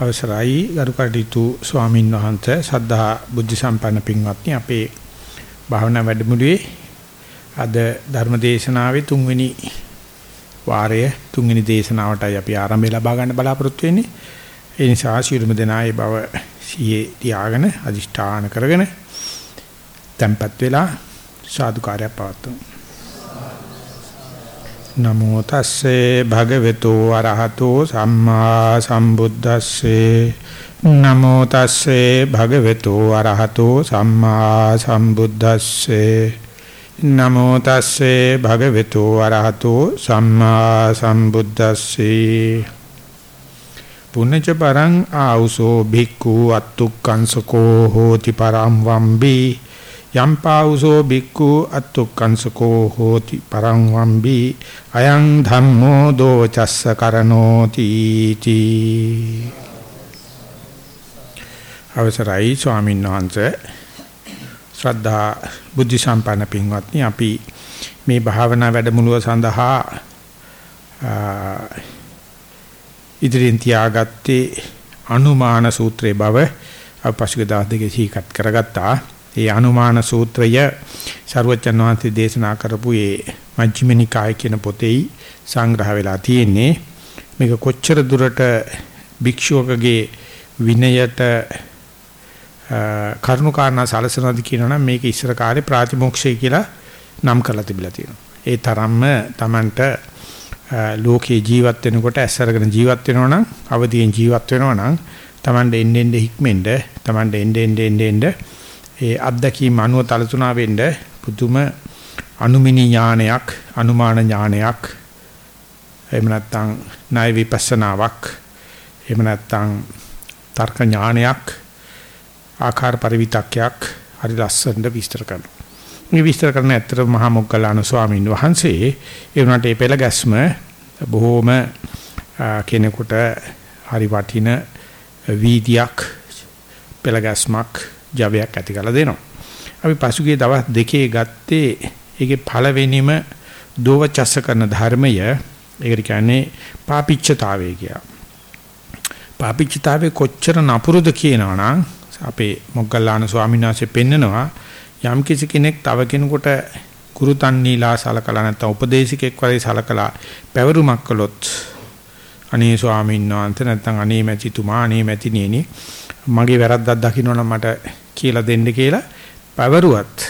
අවසරයි. ගරු කටයුතු ස්වාමින් වහන්සේ සද්ධා බුද්ධ සම්පන්න පින්වත්නි අපේ භාවනා වැඩමුළුවේ අද ධර්ම දේශනාවේ තුන්වෙනි වාරය තුන්වෙනි දේශනාවටයි අපි ආරම්භය ලබා ගන්න බලාපොරොත්තු වෙන්නේ. ඒ නිසා ශිරුම දෙනා ඒ බව සියේ තියාගෙන අදිෂ්ඨාන කරගෙන tempත් වෙලා සාදුකාරයක් පවත්වමු. නමෝ තස්සේ භගවතු වරහතෝ සම්මා සම්බුද්දස්සේ. නමෝ තස්සේ භගවතු වරහතෝ සම්මා සම්බුද්දස්සේ. නමෝ තස්සේ භගවතු වරහතෝ සම්මා සම්බුද්දස්සේ. පුඤ්ඤච පරං ආ우සෝ භික්ඛු අත්තුක්කංසකෝ හෝති පරම් වම්බී යම්පාවුසෝ බික්ඛු අත්තුක්කංසකෝ හෝති පරං වම්බි අයං ධම්මෝ දෝචස්ස කරනෝති තී. අවසරයි ස්වාමීන් වහන්සේ. ශ්‍රද්ධා බුද්ධ සම්පන්න පින්වත්නි අපි මේ භාවනා වැඩමුළුව සඳහා ඉදිරියෙන් තියාගත්තේ අනුමාන සූත්‍රයේ බව අපසුගේ දවස් දෙකේ සීකත් කරගත්තා. ඒ අනුමාන සූත්‍රය ਸਰවචන් වහන්සේ දේශනා කරපු ඒ මජ්ක්‍ධිම නිකාය කියන පොතේ සංග්‍රහ වෙලා තියෙන්නේ මේක කොච්චර දුරට භික්ෂුවකගේ විනයට කරුණාකාරණා සලසනවාද කියනවනම් මේක ඉස්සර කාලේ ප්‍රාතිමෝක්ෂය කියලා නම් කරලා තිබිලා තියෙනවා. ඒ තරම්ම Tamanට ලෝකේ ජීවත් වෙනකොට ඇස්සරගෙන ජීවත් වෙනවනම් අවදියෙන් ජීවත් වෙනවනම් Tamanට එන්න එන්න හික්මෙන්න Tamanට එන්න එන්න එන්න ඒ අත්දැකීම් අනුව තලතුණා වෙන්න පුදුම අනුමිනි ඥානයක් අනුමාන ඥානයක් එහෙම නැත්නම් ණය විපස්සනාවක් එහෙම නැත්නම් තර්ක ඥානයක් ආකාර පරිවිතක්යක් හරි ලස්සනට විස්තර කරනවා. මේ විස්තර කරන ඇත්තට මහා මොග්ගල්ලාන ස්වාමීන් වහන්සේ ඒ වුණාට ඒ පෙළ ගැස්ම බොහෝම කෙනෙකුට හරි වටින වීදියක් පෙළ ගැස්මක් ජවයක් ඇති කරලා දෙනවා. අපි පසුගිය දවස් දෙකේ ගත්තේ ඒකේ පළවෙනිම දෝවචස්ස කරන ධර්මය ඒකට කියන්නේ පාපිච්චතාවය කියලා. පාපිච්චතාවේ කොච්චර නපුරුද කියනවනම් අපේ මොග්ගල්ලාන ස්වාමීන් වහන්සේ පෙන්නනවා යම් කිසි කෙනෙක් තව කෙනෙකුට ගුරුතන්නීලා සලකලා නැත්නම් උපදේශිකෙක් වගේ සලකලා පැවරුමක් කළොත් අනේ ස්වාමීන් වහන්සේ නැත්නම් අනේ මැතිතුමා අනේ මැතිණියනි මගේ වැරද්දක් දකින්නවනම් මට කියලා දෙන්න කියලා පැවරුවත්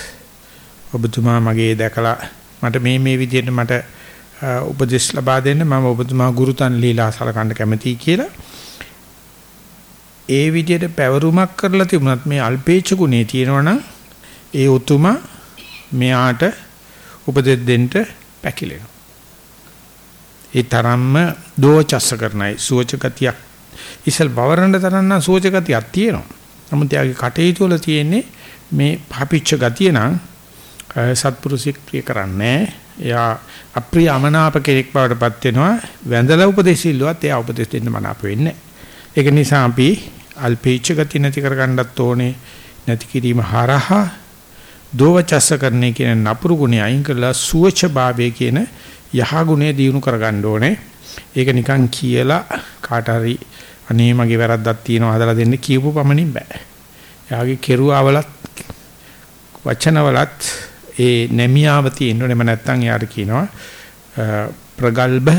ඔබතුමා මගේ දැකලා මට මේ මේ විදිහට මට උපදෙස් ලබා දෙන්න මම ඔබතුමා ගුරුතන් ලීලා සලකන්න කැමතියි කියලා. ඒ විදිහට පැවරුමක් කරලා තිබුණත් මේ අල්පේච්ඡ ගුණේ තියෙනවනම් ඒ උතුමා මෙයාට උපදෙස් දෙන්න පැකිලෙනවා. ඒ තරම්ම දෝචස්ස කරනයි සුවචගතියක් ඉසල් බවරන්න තරන්න සුවචගතියක් තියෙනවා. නමුත් එයාගේ කටයුතු වල තියෙන්නේ මේ පාපිච්ච ගතිය නම් සත්පුරුෂෙක් ප්‍රිය කරන්නේ එයා අප්‍රිය අමනාප කෙනෙක් බවට පත් වෙනවා. වැඳලා උපදේශ ඉල්ලුවත් එයා උපදේශ දෙන්න මනාප වෙන්නේ ඒක නිසා අපි අල්පීච්ච ගති නැති කරගන්නත් ඕනේ. නැති කිරීම හරහා දෝවචස්ස කරන්නේ කියන නපුරු ගුණය අයින් කරලා සුවච භාවය කියන යහ ගුණය දිනු කරගන්න ඕනේ. ඒක නිකන් කියලා කාට හරි අනේ මගේ වැරද්දක් තියෙනවා හදලා දෙන්න කියපු පමණින් බෑ. එයාගේ කෙරුවාවලත් වචනවලත් ඒ නැමියාව තියෙන්න ඕනේ නැත්නම් යාට කියනවා ප්‍රගල්භ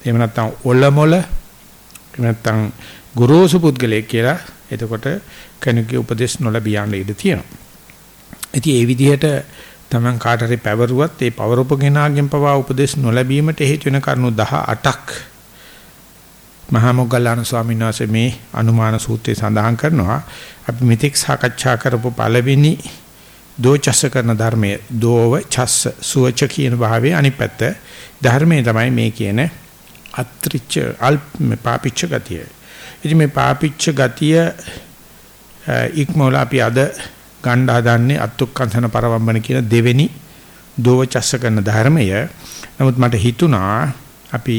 එහෙම නැත්නම් ඔලොමොල එහෙම නැත්නම් ගුරුසු පුද්ගලයෙක් කියලා එතකොට කෙනෙකුගේ උපදේශ නොලැබී යන්න ඉඩ තියෙනවා. ඉතින් ඒ විදිහට තමන් කාට හරි පැවරුවත් ඒ පවරපගෙනාගෙන් පවා උපදේශ නොලැබීමට හේතු වෙන කරුණු 18ක් මහා මොග්ගල්ලාන ස්වාමීන් වහන්සේ මේ අනුමාන සූත්‍රයේ සඳහන් කරනවා අපි මෙතෙක් සාකච්ඡා කරපු පළවෙනි දෝචස්ස කරන ධර්මයේ දෝව චස්ස සුවච කියන භාවයේ අනිත් පැත්ත ධර්මයේ තමයි මේ කියන අත්‍රිච්ච අල්ප පාපිච්ච ගතිය. ඉතින් මේ පාපිච්ච ගතිය ඉක්මෝල අපි අද ගණ්ඩ හදන්නේ අත්ුක්කන්සන පරවම්බන කියන දෙවෙනි දෝව චස්ස කරන ධර්මය. නමුත් මට හිතුණා අපි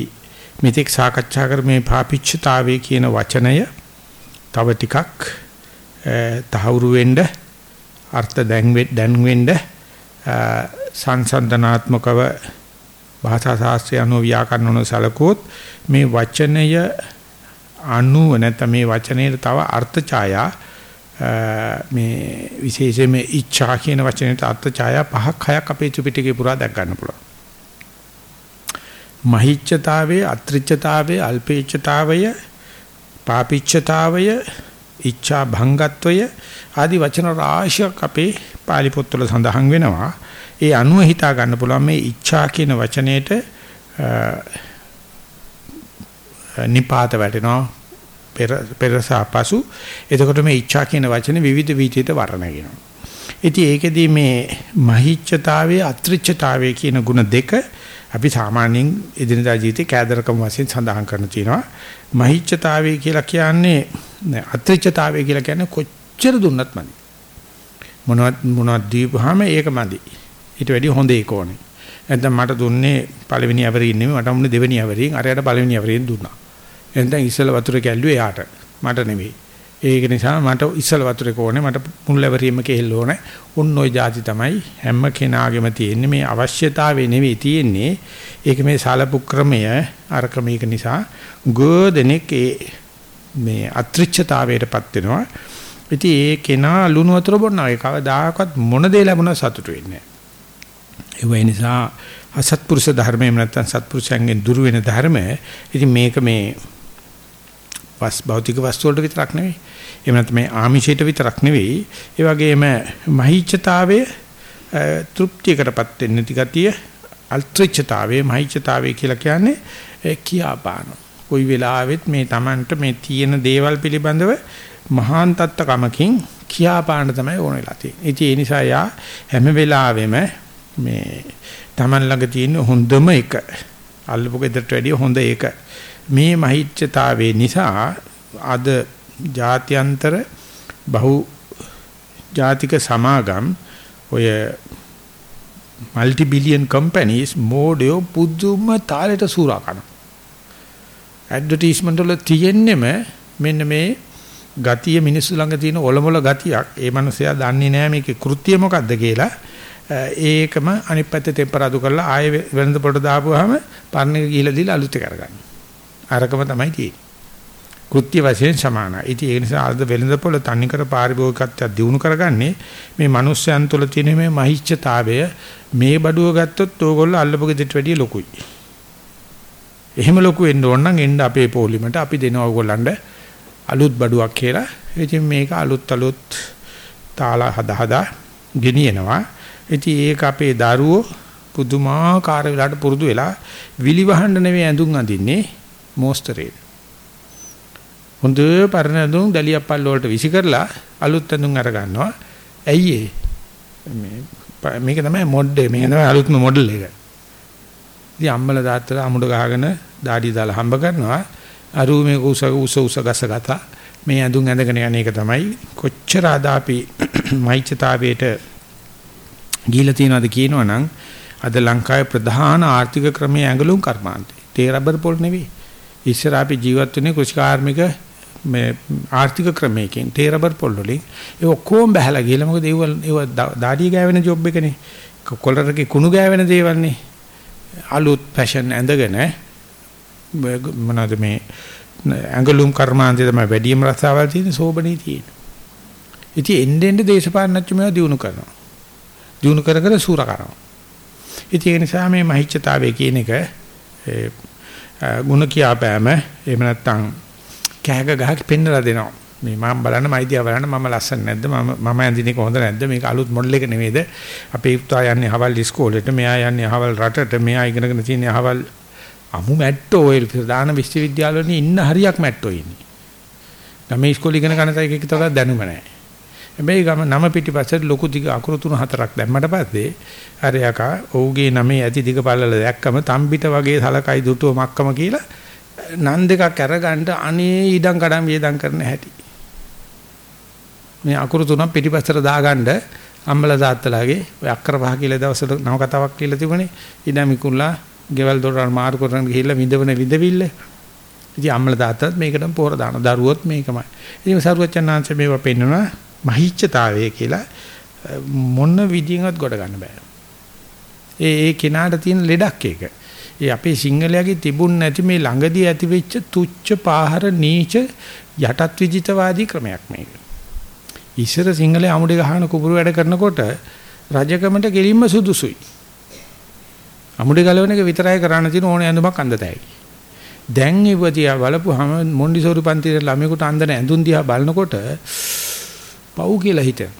මෙතෙක් සාකච්ඡා කර මේ පාපිච්චතාවයේ කියන වචනය තව ටිකක් තහවුරු වෙන්න අර්ථ දැන් දැන් වෙන්න සංසන්දනාත්මකව භාෂා ශාස්ත්‍රය අනුව ව්‍යාකරණ වල සලකුවොත් මේ වචනය අනුව නැත්නම් මේ වචනයේ තව අර්ථ ඡායා මේ විශේෂයෙන්ම ඉච්ඡා කියන වචනයට අර්ථ ඡායා පහක් හයක් අපේ ත්‍රිපිටකේ පුරා දැක් ගන්න පුළුවන්. මහිච්ඡතාවයේ අත්‍රිච්ඡතාවයේ අල්පේච්ඡතාවය පාපිච්ඡතාවය ඉච්ඡා භංගත්වය ආදී වචන රාශියක් අපේ පාලි පොත්වල සඳහන් වෙනවා. ඒ අනුව හිතා ගන්න පුළුවන් මේ ඉච්ඡා කියන වචනයේට නිපාත වැටෙනවා පෙර පෙරසපසු එතකොට මේ ඉච්ඡා කියන වචනේ විවිධ විදිහට වර්ණගෙනවා. ඉතින් ඒකෙදී මේ මහිච්ඡතාවයේ අත්‍රිච්ඡතාවයේ කියන ಗುಣ දෙක අපි සාමාන්‍යයෙන් එදිනදා ජීවිතේ කෑදරකම වශයෙන් සඳහන් කරන තියෙනවා. මහිච්ඡතාවය කියලා කියන්නේ අත්‍රිච්ඡතාවය කියලා කියන්නේ කොච්චර දුන්නත් මදි. මොනවත් මොනවත් දීපුවාම ඒක මදි. ඊට වැඩිය හොඳ ඒක ඕනේ. නැත්නම් මට දුන්නේ පළවෙනි අවරින් නෙමෙයි මට උන්නේ දෙවෙනි අවරින් අරයට පළවෙනි අවරින් දුන්නා. එහෙනම් ඉස්සල වතුර කැල්ලුවේ එයාට මට නෙමෙයි. ඒක නිසා මට ඉස්සල වතුරේ ඕනේ මට මුල්වැවරීම කෙහෙල් ඕනේ. උන් ওই જાති තමයි හැම කෙනාගේම තියෙන්නේ මේ අවශ්‍යතාවය නෙවෙයි තියෙන්නේ. ඒක මේ සාලපු ක්‍රමය අර ක්‍රමයක නිසා ගෝදෙනෙක් මේ අත්‍රිච්ඡතාවයටපත් වෙනවා. ඉතින් ඒ කෙනා ලුණු වතුර බොන්නා ඒ කවදාකවත් මොන දේ ලැබුණා සතුටු වෙන්නේ නැහැ. ඒ නිසා අසත්පුරුෂ ධර්මයෙන් නැත්තම් සත්පුරුෂයන්ගෙන් දුර වෙන ධර්මය. ඉතින් මේක මේ වස් භෞතික වස්තු වලට විතරක් නෙවෙයි. එහෙම නැත්නම් මේ ආමිෂයට විතරක් නෙවෙයි. ඒ වගේම මහිච්ඡතාවයේ තෘප්තියකටපත් වෙන්න තිගතිය අල්ත්‍රිච්ඡතාවයේ මහිච්ඡතාවයේ කියලා කියන්නේ කියාපාන. කොයි වෙලාවෙත් මේ Tamanට මේ තියෙන දේවල් පිළිබඳව මහාන් තත්ත්වකමකින් කියාපාන තමයි ඕන වෙලා තියෙන්නේ. ඉතින් ඒ නිසා යා හැම වෙලාවෙම මේ Taman ළඟ තියෙන හොඳම එක අල්ලපු ගෙදරට වැඩිය හොඳ එක මේ මහිච්ඡතාවේ නිසා අද ජාත්‍යන්තර බහු ජාතික සමාගම් ඔය මල්ටි බිලියන් කම්පැනිස් මෝඩයෝ පුදුම තාලෙට සූරා කරන. ඇඩ්වර්ටයිස්මන්ට් වල තියෙන්නෙම මෙන්න මේ ගතිය මිනිස්සු ළඟ තියෙන ඔලොමොල ගතියක්. ඒ මනුස්සයා දන්නේ නැහැ මේකේ කෘත්‍ය මොකද්ද කියලා. ඒකම අනිත් පැත්තේ ටෙම්පරාදු කරලා ආයෙ වෙනද පොඩ දාපුවාම පරණ එක ගිහිලා දීලා අලුත් එක කරගන්න. අරකම තමයි තියෙන්නේ. කෘත්‍ය වශයෙන් සමානයි. ඉතින් ඒ නිසා අද වෙළඳපොළ තනි කර පාරිභෝගිකත්වයක් දිනු කරගන්නේ මේ මිනිස්යන් තුළ තියෙන මේ මහිච්ඡතාවය මේ බඩුව ගත්තොත් ඕගොල්ලෝ අල්ලපු ගෙදරට වැඩිය ලොකුයි. එහෙම ලොකු වෙන්න ඕන නම් එන්න අපේ පොලිමට අපි දෙනවා ඕගොල්ලන්ට අලුත් බඩුවක් කියලා. ඉතින් මේක අලුත් අලුත් තාලා හදා හදා ගෙනියනවා. ඉතින් ඒක අපේ දරුවෝ පුදුමාකාර වෙලාවට පුරුදු වෙලා විලි වහන්න නෙවෙයි ඇඳුම් අඳින්නේ මෝස්තරේ. හොඳ පරණ ඇඳුම් දලියප්පල් වලට විසි කරලා අලුත් ඇඳුම් අර ගන්නවා. ඇයි මේ මේක තමයි මොඩ්ඩේ මේක තමයි අලුත්ම මොඩල් එක. ඉතින් අම්මලා තාත්තලා අමුඩ ගහගෙන දාඩි දාලා හම්බ කරනවා. අරු මේ උස උස උස ගස ගත මේ ඇඳුම් ඇඳගෙන යන එක තමයි කොච්චර අදාපි මෛත්‍යතාවයට ගිහිලා තියනවාද කියනවනම් අද ලංකාවේ ප්‍රධාන ආර්ථික ක්‍රමයේ ඇඟලුම් කර්මාන්තේ. තේ රබර් පොල් නෙවෙයි. ඉස්සර අපි ජීවත් වෙන්නේ කෘෂිකාර්මික මේ ආර්ථික ක්‍රමයකින් තේ රබර් පොල් වලින් ඒ ඔක්කොම බහැලා ගිහලා මොකද ඒව ඒව දාඩිය ගෑවෙන ජොබ් එකනේ. කොලරකේ කුණු ගෑවෙන දේවල්නේ. අලුත් ෆැෂන් ඇඳගෙන මොනවාද මේ ඇඟලුම් කර්මාන්තේ තමයි වැඩිම රසාවල් තියෙන සෝබනේ තියෙන. ඉතින් එන්න එන්න දේශපාලනඥයෝ මේවා දිනු කරනවා. දිනු කර කර සූර කරනවා. ඉතින් ඒ නිසා මේ මහිච්ඡතාවය කියන එක ಗುಣ කියාපෑම එහෙම නැත්නම් කෑග ගහක් පෙන්නලා දෙනවා. මේ මම බලන්න මයිදියා බලන්න මම ලස්සන නැද්ද මම මම ඇඳින එක හොඳ නැද්ද මේක අලුත් මොඩල් එක නෙමෙයිද අපේ පුතා යන්නේ හවල් ඉස්කෝලේට මෙයා යන්නේ හවල් රටට මෙයා ඉගෙනගෙන තියෙන්නේ හවල් අමු මැට්ටෝ ඔය ප්‍රධාන විශ්වවිද්‍යාවවල ඉන්න හරියක් මැට්ටෝ ඉන්නේ. ගමේ ඉස්කෝලේ ඉගෙන ගන්න තයි එකක තව දැනුම නැහැ. හැබැයි ගම නම පිටිපස්සට ලොකු දිග අකුරු තුන හතරක් දැම්මට පස්සේ අර යකා ඔහුගේ නමේ ඇති දිග පළල දැක්කම තම්බිට වගේ සලකයි දුටුව මක්කම කියලා නන් දෙකක් අරගන්න අනේ ඊඩම් කඩම් වේදම් කරන හැටි. මේ අකුරු තුනක් පිටිපස්සට දාගන්න අම්මලා තාත්තලාගේ ඔය අක්කර පහ කියලා දවසට නව කතාවක් කියලා තිබුණේ. ඊඩම් මිකුල්ලා ගෙවල් දොරවල් මාරු කරන ගිහිල්ලා විඳවන විඳවිල්ල. ඉතින් අම්මලා තාත්තත් මේකටම පොර දාන දරුවොත් මේකමයි. ඉතින් සරුවචනාංශ මේවා පෙන්වනවා මහිච්ඡතාවය කියලා මොන විදියෙන්වත් ගොඩ ගන්න බෑ. ඒ ඒ කෙනාට තියෙන ලෙඩක් ඒක. ඒ අපේ සිංහලයාගේ තිබුණ නැති මේ ළඟදී ඇතිවෙච්ච තුච්ච පාහර නීච යටත් විජිතවාදී ක්‍රමයක් මේක. ඉස්සර සිංහලයේ අමුඩේ ගහන කුඹුරු වැඩ කරනකොට රජකමට ගෙලින්ම සුදුසුයි. අමුඩේ ගලවන එක විතරයි කරන්න තියෙන ඕනේ ඇඳුමක් අඳතයි. දැන් ඉවතියා බලපුවාම මොන්ඩිසෝරි පන්තියේ ළමයෙකුට අඳන ඇඳුම් දිහා බලනකොට පව් කියලා හිතෙන.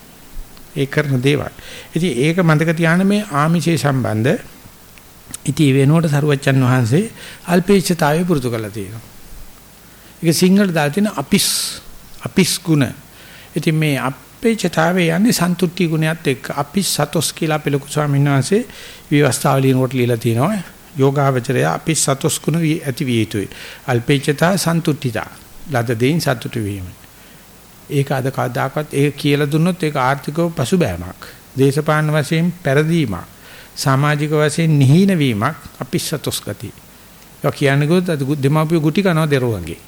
ඒ කරන දේවල්. ඉතින් ඒක මතක තියාගන්න මේ ආමිෂේ සම්බන්ධ ඉතින් ඒ වෙනුවට සරුවච්චන් වහන්සේ අල්පේච්ඡතාවය පුරුදු කරලා තියෙනවා. ඒක සිංහල දාලා තියෙන අපිස් අපිස් ගුණ. ඉතින් මේ අපේච්ඡතාවය යන්නේ සන්තුට්ටි ගුණයත් එක්ක අපිස් සතොස් කියලා අපේ ලොකු ස්වාමීන් වහන්සේ විවස්ථාවලියනකොට ලියලා තියෙනවා. යෝගාවචරය අපිස් සතොස් ගුණ ඇති විය යුතුයි. අල්පේච්ඡතා සන්තුට්ඨිතා. ලද දෙයින් සතුටු වීම. ඒක අද කවදාකවත් ඒක කියලා දුන්නොත් ඒක ආර්ථිකව පසුබෑමක්. දේශපාලන වශයෙන් පෙරදීමක්. සමාජික වශයෙන් නිහීන වීමක් අපිස්සතොස් ගතිය. ඒක කියන්නේ ගොත් අද දෙමාපිය ගුටි කනවා දරුවන්ගේ.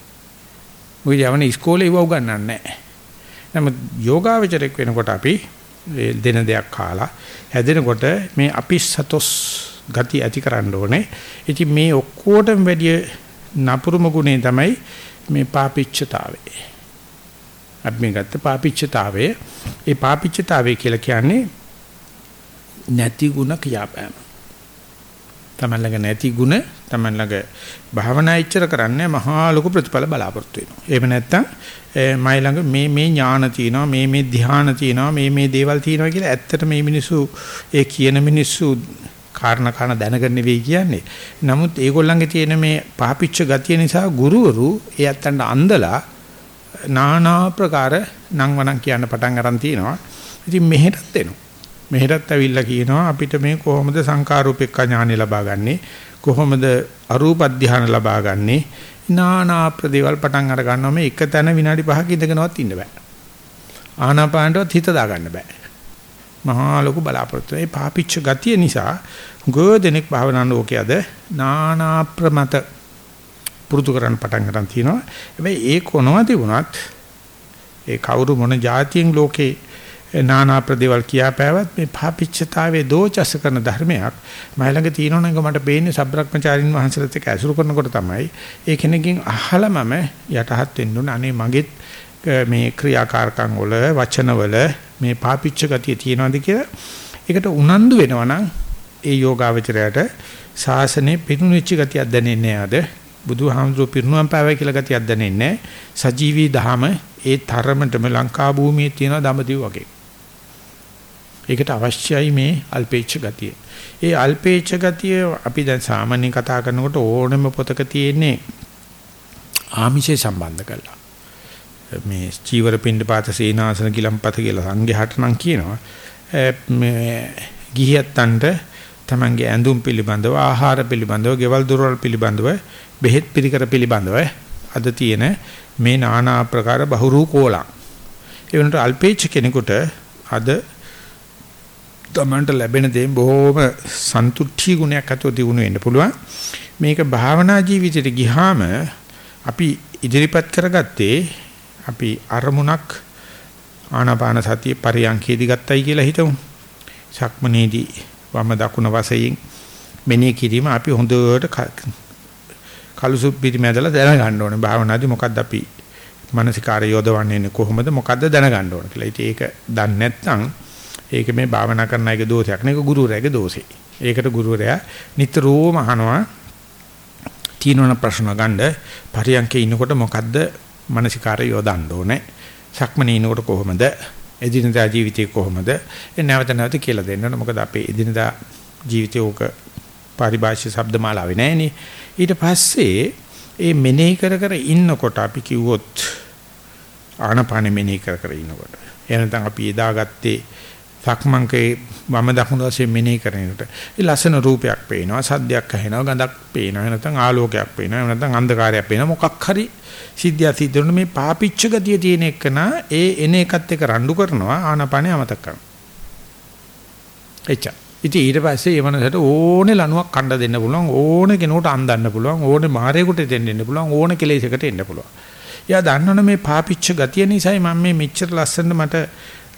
මොකද යවනේ ඉස්කෝලේ ඉව උගන්වන්නේ නැහැ. නමුත් යෝගාවචරයක් වෙනකොට අපි දෙන දෙයක් කාලා හැදෙනකොට මේ අපිස්සතොස් ගති ඇති කරන්න ඕනේ. ඉතින් මේ ඔක්කොටම වැඩි නපුරුම ගුණේ තමයි මේ පාපිච්චතාවය. අපි මේ ගත්ත පාපිච්චතාවය ඒ පාපිච්චතාවය කියලා කියන්නේ නැති ಗುಣ කියාපෑම. තමන් ළඟ නැති ಗುಣ තමන් ළඟ භාවනා ඉච්චර කරන්නේ මහා ලොකු ප්‍රතිඵල බලාපොරොත්තු වෙනවා. එහෙම නැත්නම් මයි ළඟ මේ මේ ඥාන තියෙනවා මේ මේ ධ්‍යාන තියෙනවා මේ මේ දේවල් තියෙනවා කියලා ඇත්තට මේ මිනිස්සු ඒ කියන මිනිස්සු කාරණා කාරණා දැනගන්න නෙවෙයි කියන්නේ. නමුත් ඒගොල්ලන්ගේ තියෙන මේ පහපිච්ච ගතිය නිසා ගුරුවරු ඒ ඇත්තන්ට අන්දලා নানা ප්‍රකාර නම් වණන් කියන්න පටන් අරන් තිනවා. ඉතින් මෙහෙටත් එනවා. මෙහෙටත් ඇවිල්ලා කියනවා අපිට මේ කොහොමද සංකාරූපෙක්ක ඥානෙ ලබාගන්නේ කොහොමද අරූප ධානය ලබාගන්නේ නානා ප්‍රදේවල් පටන් අර ගන්නවා. මේ එක තැන විනාඩි 5ක ඉඳගෙනවත් ඉන්න බෑ. ආනාපානටවත් හිත දාගන්න බෑ. මහා ලොකු බලාපොරොත්තු. ඒ පාපිච්ච ගතිය නිසා ගොඩනෙක් භාවනාන ලෝකයේද නානා ප්‍රමත පුරුදු කරන්න පටන් ගන්න තියෙනවා. හැබැයි ඒ කොනවා තිබුණත් ඒ කවුරු මොන જાතියෙන් ලෝකේ නානා ප්‍රදේවල් කියාපෑවත් මේ පාපිච්චතාවයේ දෝචස කරන ධර්මයක් මයි ළඟ තියෙනවනම් මට පේන්නේ සබ්‍රක්‍මචාරින් වහන්සේලත් එක්ක ඇසුරු කරනකොට තමයි. ඒ කෙනකින් අහලා මම යටහත් වෙන්න ඕන. අනේ මගෙත් මේ ක්‍රියාකාරකම් වල වචන වල මේ පාපිච්ච ගතිය තියෙනවද කියලා ඒකට උනන්දු වෙනවා නම් ඒ යෝගාවචරයට ශාසනයේ පිරුණුච්ච ගතියක් දැනෙන්නේ නැද්ද? බුදුහාමුදුරුවෝ පිරුණුවම් පාවයි කියලා ගතියක් දැනෙන්නේ සජීවී දහම ඒ තරමටම ලංකා භූමියේ තියෙන දඹදිව වගේ ඒකට අවශ්‍යයි මේ අල්පේච්ඡ ගතිය. ඒ අල්පේච්ඡ ගතිය අපි දැන් සාමාන්‍යයෙන් කතා කරනකොට ඕනම පොතක තියෙන්නේ ආමිෂේ සම්බන්ධ කරලා. මේ චීවර පින්ඩ පාත සීනාසන කිලම්පත කියලා සංඝයාට නම් කියනවා. මේ ගිහියත්තන්ට තමන්ගේ ඇඳුම් පිළිබඳව ආහාර පිළිබඳව ගෙවල් දොරවල් පිළිබඳව බෙහෙත් පිළිකර පිළිබඳව අද තියෙන මේ নানা ආකාර බහුරූ කෝලම්. ඒ වෙනට අල්පේච්ඡ කෙනෙකුට අද තමන්ට ලැබෙන දේ බොහොම සන්තුෂ්ටි ගුණයක් අතෝ දිනු වෙන්න පුළුවන්. මේක භාවනා ජීවිතයට ගිහාම අපි ඉදිරිපත් කරගත්තේ අපි අරමුණක් ආනාපාන සතිය පරියන්කේදී ගත්තයි කියලා හිතමු. සක්මනේදී වම දකුණ වශයෙන් මෙනෙහි කිරීම අපි හොඳට කලුසු පිරිමැදලා දැනගන්න ඕනේ. භාවනාදී මොකද්ද අපි මානසිකාරය යොදවන්නේ කොහොමද මොකද්ද දැනගන්න ඕනේ කියලා. ඉතින් ඒක දන්නේ නැත්නම් ඒක මේ භාවනා කරන අයගේ දෝෂයක් නෙක ගුරුවරයාගේ දෝෂේ. ඒකට ගුරුවරයා නිතරම අහනවා තීනවන ප්‍රශ්න ගන්න පරියන්කේ ඉන්නකොට මොකද්ද මානසිකාරය යොදන්න ඕනේ. සක්මනේ ඉන්නකොට කොහොමද? එදිනදා ජීවිතේ කොහොමද? ඒ නැවත නැවත කියලා දෙන්න ඕනේ. මොකද අපේ එදිනදා ජීවිතේ ඕක පරිභාෂා શબ્දමාලාවේ නැහෙනේ. ඊට පස්සේ ඒ මෙනෙහි කර කර ඉන්නකොට අපි කිව්වොත් ආනපාන මෙනෙහි කර කර ඉන්නකොට. එහෙනම් අපි එදාගත්තේ සක්මන්කේ වම දකුණු වශයෙන් මෙනෙහි කරනකොට ඒ ලස්සන රූපයක් පේනවා සද්දයක් ඇහෙනවා ගඳක් පේනවා. නැත්නම් ආලෝකයක් පේනවා. නැත්නම් අන්ධකාරයක් පේනවා. මොකක් හරි සිද්ධියක් සිද්ධ වෙන මේ පාපිච්ච ගතිය තියෙන එකන ඒ එන එකත් එක්ක රණ්ඩු කරනවා ආනපනේ අමතක කරනවා. එච්චා ඉතින් ඊට පස්සේ ඒ මනසට ඕනේ ලණුවක් කණ්ඩ දෙන්න පුළුවන් ඕනේ කෙනෙකුට අන්දන්න පුළුවන් ඕනේ මාරේකට දෙන්න දෙන්න පුළුවන් ඕනේ කෙලෙසකට එන්න පුළුවන් එයා දන්නවනේ මේ පාපිච්ච ගතිය නිසායි මම මේ මෙච්චර ලස්සනට මට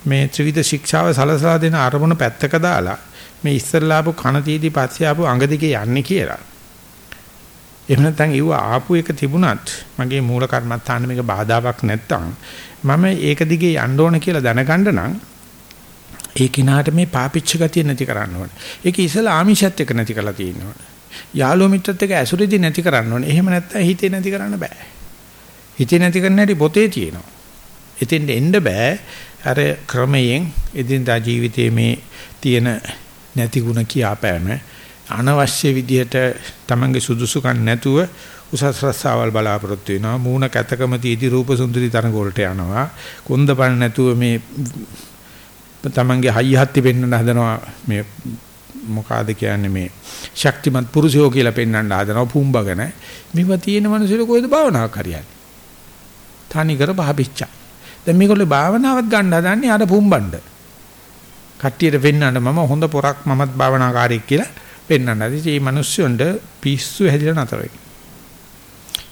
මේ ත්‍රිවිධ ශික්ෂාව සලසලා දෙන අරමුණ පැත්තක දාලා මේ ඉස්සරලා ආපු කන තීදි පස්සේ ආපු අඟ දිගේ යන්නේ කියලා. එහෙම නැත්නම් ඊව ආපු එක තිබුණත් මගේ මූල කර්මත්තාන්න මේක බාධාවක් නැත්තම් මම ඒක දිගේ යන්න ඕන කියලා දැනගන්න නම් ඒ කිනාට මේ පාපිච්ච ගතිය නැති කරන්න ඕනේ. ඒක ඉසලා ආමිෂත් එක නැති කරලා තියෙන්න ඕනේ. යාළුවෝ මිත්‍රත් එක්ක ඇසුරේදී නැති කරන්න ඕනේ. එහෙම නැත්නම් හිතේ නැති කරන්න බෑ. හිතේ නැති කරන්න හැටි පොතේ තියෙනවා. එතෙන්ට එන්න බෑ. අර ක්‍රමයෙන් එදිනදා ජීවිතයේ මේ තියෙන නැති ಗುಣ කියාපෑම අනවශ්‍ය විදිහට තමන්ගේ සුදුසුකම් නැතුව උසස් රස්සාවල් බලාපොරොත්තු වෙනවා මූණ කැතකම තීදි රූප සුන්දරි තරඟ වලට යනවා කොන්දපන් නැතුව මේ තමන්ගේ හයිය හත්ති පෙන්වන්න හදනවා මේ මොකಾದ කියන්නේ මේ ශක්තිමත් පුරුෂයෝ කියලා පෙන්වන්න හදනවා පුම්බගෙන මේව තියෙන මිනිස්සුල කොහෙද භාවනාවක් හරියන්නේ තනි කර බහපිච්චා දැන් මේගොල්ලෝ භාවනාවත් ගන්න හදන්නේ අර පුම්බණ්ඩ කට්ටියට පෙන්වන්න මම හොඳ පොරක් මමත් භාවනාකාරයෙක් කියලා පෙන්වන්න. ඉතින් මේ මිනිස්සුන්ට පිස්සු හැදිලා නතර වෙන්නේ.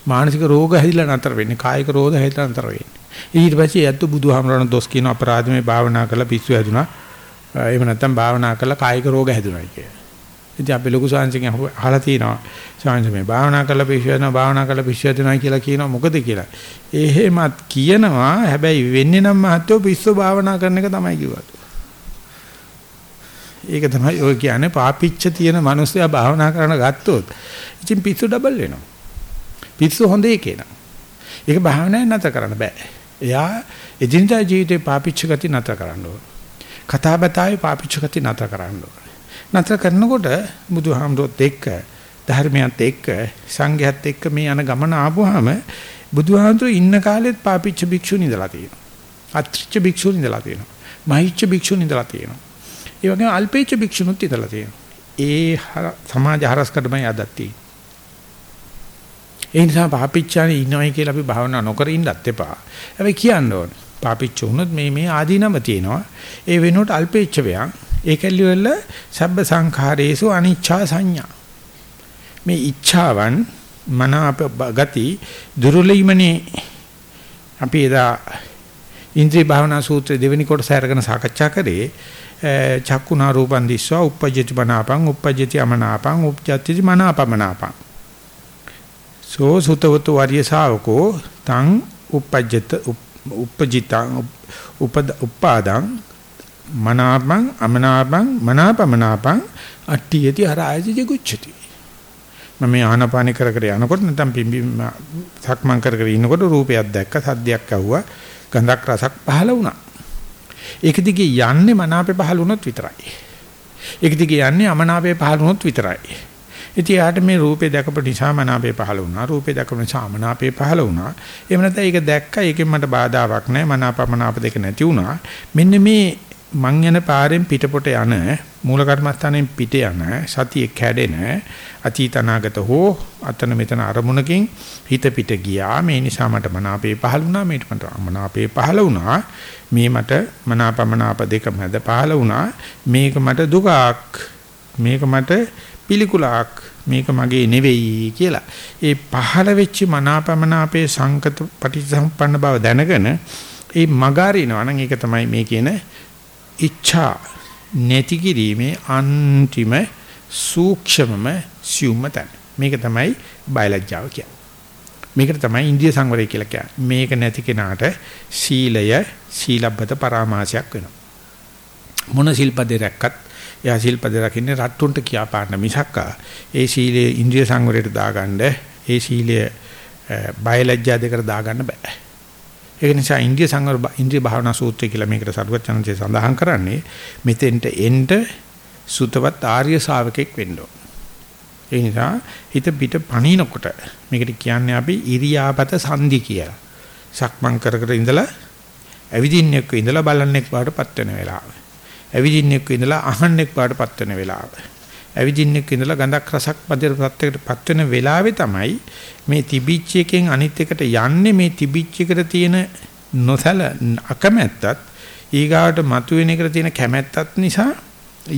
මානසික රෝග හැදිලා නතර වෙන්නේ. කායික රෝග හැදිලා නතර වෙන්නේ. ඊට පස්සේ යැත්තු බුදුහාමරණ දොස් කියන අපරාධ මේ භාවනා කරලා පිස්සු හැදුනා. එහෙම නැත්නම් භාවනා කරලා කායික රෝග හැදුනා කිය. ඉතින් අපි ලොකු සාංශකින් අහලා තිනවා. සාංශ මේ භාවනා කරලා පිස්සු හැදුනා භාවනා කරලා පිස්සු හැදුනා කියලා කියනවා මොකද කියලා. එහෙමත් කියනවා හැබැයි වෙන්නේ නම් මහත්වෝ පිස්සු භාවනා කරන එක තමයි කිව්වා. ඒක තමයි ඔය කියන්නේ පාපිච්ච තියෙන මිනිස්සයා භාවනා කරන ගත්තොත් ඉතින් පිස්සු ඩබල් වෙනවා. පිස්සු හොඳ එකේ නා. ඒක භාවනාවෙන් නැතර කරන්න බෑ. එයා එදිනදා ජීවිතේ පාපිච්ච ගති නැතර කරන්න ඕන. කතා බතාවේ පාපිච්ච ගති නැතර කරන්න ඕන. නැතර කරනකොට බුදුහාමුදුරුවොත් එක්ක ධර්මයත් එක්ක සංඝයත් එක්ක මේ යන ගමන ආපුවාම බුදුහාමුදුරුවෝ ඉන්න කාලෙත් පාපිච්ච භික්ෂුන් ඉඳලා තියෙනවා. අත්‍රිච්ච භික්ෂුන් ඉඳලා තියෙනවා. මහිච්ච භික්ෂුන් ඉඳලා තියෙනවා. ඒ වගේම අල්පේච්ච භික්ෂුනුත් ඉඳලා තියෙනවා. ඒ සමාජ හරස්කඩමයි අදත් තියෙන්නේ. ඒ නිසා පාපිච්චානේ ඉන්නවයි කියලා අපි භාවනා නොකර ඉන්නත් එපා. හැබැයි කියන්න ඕන. පාපිච්ච වුණොත් මේ මේ ආදීනම තියෙනවා. ඒ වෙනුවට අල්පේච්ච වයන් ඒකල්ලි වල සබ්බ සංඛාරේසු අනිච්ඡා සංඥා. මේ ඉච්ඡාවන් මන අප ගති දුර්ලභමනේ අපි එදා ඉන්ද්‍රිය භාවනා සූත්‍රයේ දෙවෙනි කොටස අරගෙන සාකච්ඡා කරේ චක්කුණා රූපං දිස්වා uppajjati මනාපං uppajjati අමනාපං uppajjati මනාපමනාපං සෝ සුතවතු වරිය ශාවකෝ තං uppajjat uppajitං උපද උපාදං මනාපං අමනාපං මනාපමනාපං අට්ඨියති හරායති ජිගුච්ඡති මම මේ ආනපාන කර කර යනකොට නැත්නම් පිම්බි සක්මන් කර කර ඉන්නකොට රූපයක් දැක්ක සද්දයක් ඇහුවා ගඳක් රසක් පහළ වුණා ඒක දිගේ යන්නේ මනාපේ පහළ වුණොත් විතරයි. ඒක දිගේ යන්නේ අමනාපේ පහළ වුණොත් විතරයි. ඉතින් යාට මේ රූපේ දැකපු නිසා මනාපේ පහළ වුණා. රූපේ දැකපු නිසා මනාපේ පහළ වුණා. එහෙම නැත්නම් ඒක දැක්ක ඒකෙන් මට බාධාවක් නැහැ. මනාපමනාප දෙක නැති වුණා. මෙන්න මේ මං යන පාරෙන් පිටපොට යන මූල කර්මස්ථානයෙන් පිට යන සතිය කැඩෙන අතීත අනාගත හෝ අතන මෙතන අරමුණකින් හිත පිට ගියා මේ නිසා මට මනාපේ පහළ වුණා මේට මට අමනාපේ පහළ වුණා මේ මට මනාපමනාප දෙක මැද පහළ වුණා මේක මට දුකක් මේක මට පිළිකුලක් මේක මගේ නෙවෙයි කියලා ඒ පහළ වෙච්ච මනාපමනාපේ සංකත පටිච්චසමුප්පන්න බව දැනගෙන ඒ මගාරිනවා නම් ඒක තමයි මේ කියන ඉච්ඡා නැති කිරීමේ අන්තිම සූක්ෂමම සියුම්ම තැන. මේක තමයි බයලජ්ජාව කියන්නේ. මේකට තමයි ඉන්දිය සංවරය කියලා කියන්නේ. මේක නැති කෙනාට සීලය සීලබ්බත පරාමාසයක් වෙනවා. මොන සිල්පදේ රැක්කත් එයා සිල්පදේ රකින්නේ රට්ටුන්ට කියා පාන්න මිසක් ඒ සීලයේ ඉන්ද්‍රිය සංවරයට දාගන්න ඒ සීලය බයලජ්ජා දෙකට දාගන්න බෑ. ඒක නිසා ඉන්ද්‍රිය සංවර ඉන්ද්‍රිය භාවනා සූත්‍රය කියලා මේකට සරුවචනන්සේ සඳහන් කරන්නේ මෙතෙන්ට එන්න සුතවත් ආර්ය ශාවකෙක් වෙන්න ඕන. ඒ නිසා හිත පිට පණිනකොට මේකට කියන්නේ අපි ඉරියාපත සංදි කියලා. සක්මන් කර කර ඉඳලා ඇවිදින්නෙක් ඉඳලා බලන්නෙක් බවටපත් වෙන වෙලාව. ඇවිදින්නෙක් ඉඳලා අහන්නෙක් බවටපත් වෙන වෙලාව. ඇවිදින්නෙක් ඉඳලා ගඳක් රසක් පදයටපත් වෙන වෙලාවේ තමයි මේ තිබිච්ච එකෙන් අනිත් එකට යන්නේ මේ තිබිච්ච එකට තියෙන නොසල අකමැත්තත් ඊගාවට මතුවෙන එකට තියෙන කැමැත්තත් නිසා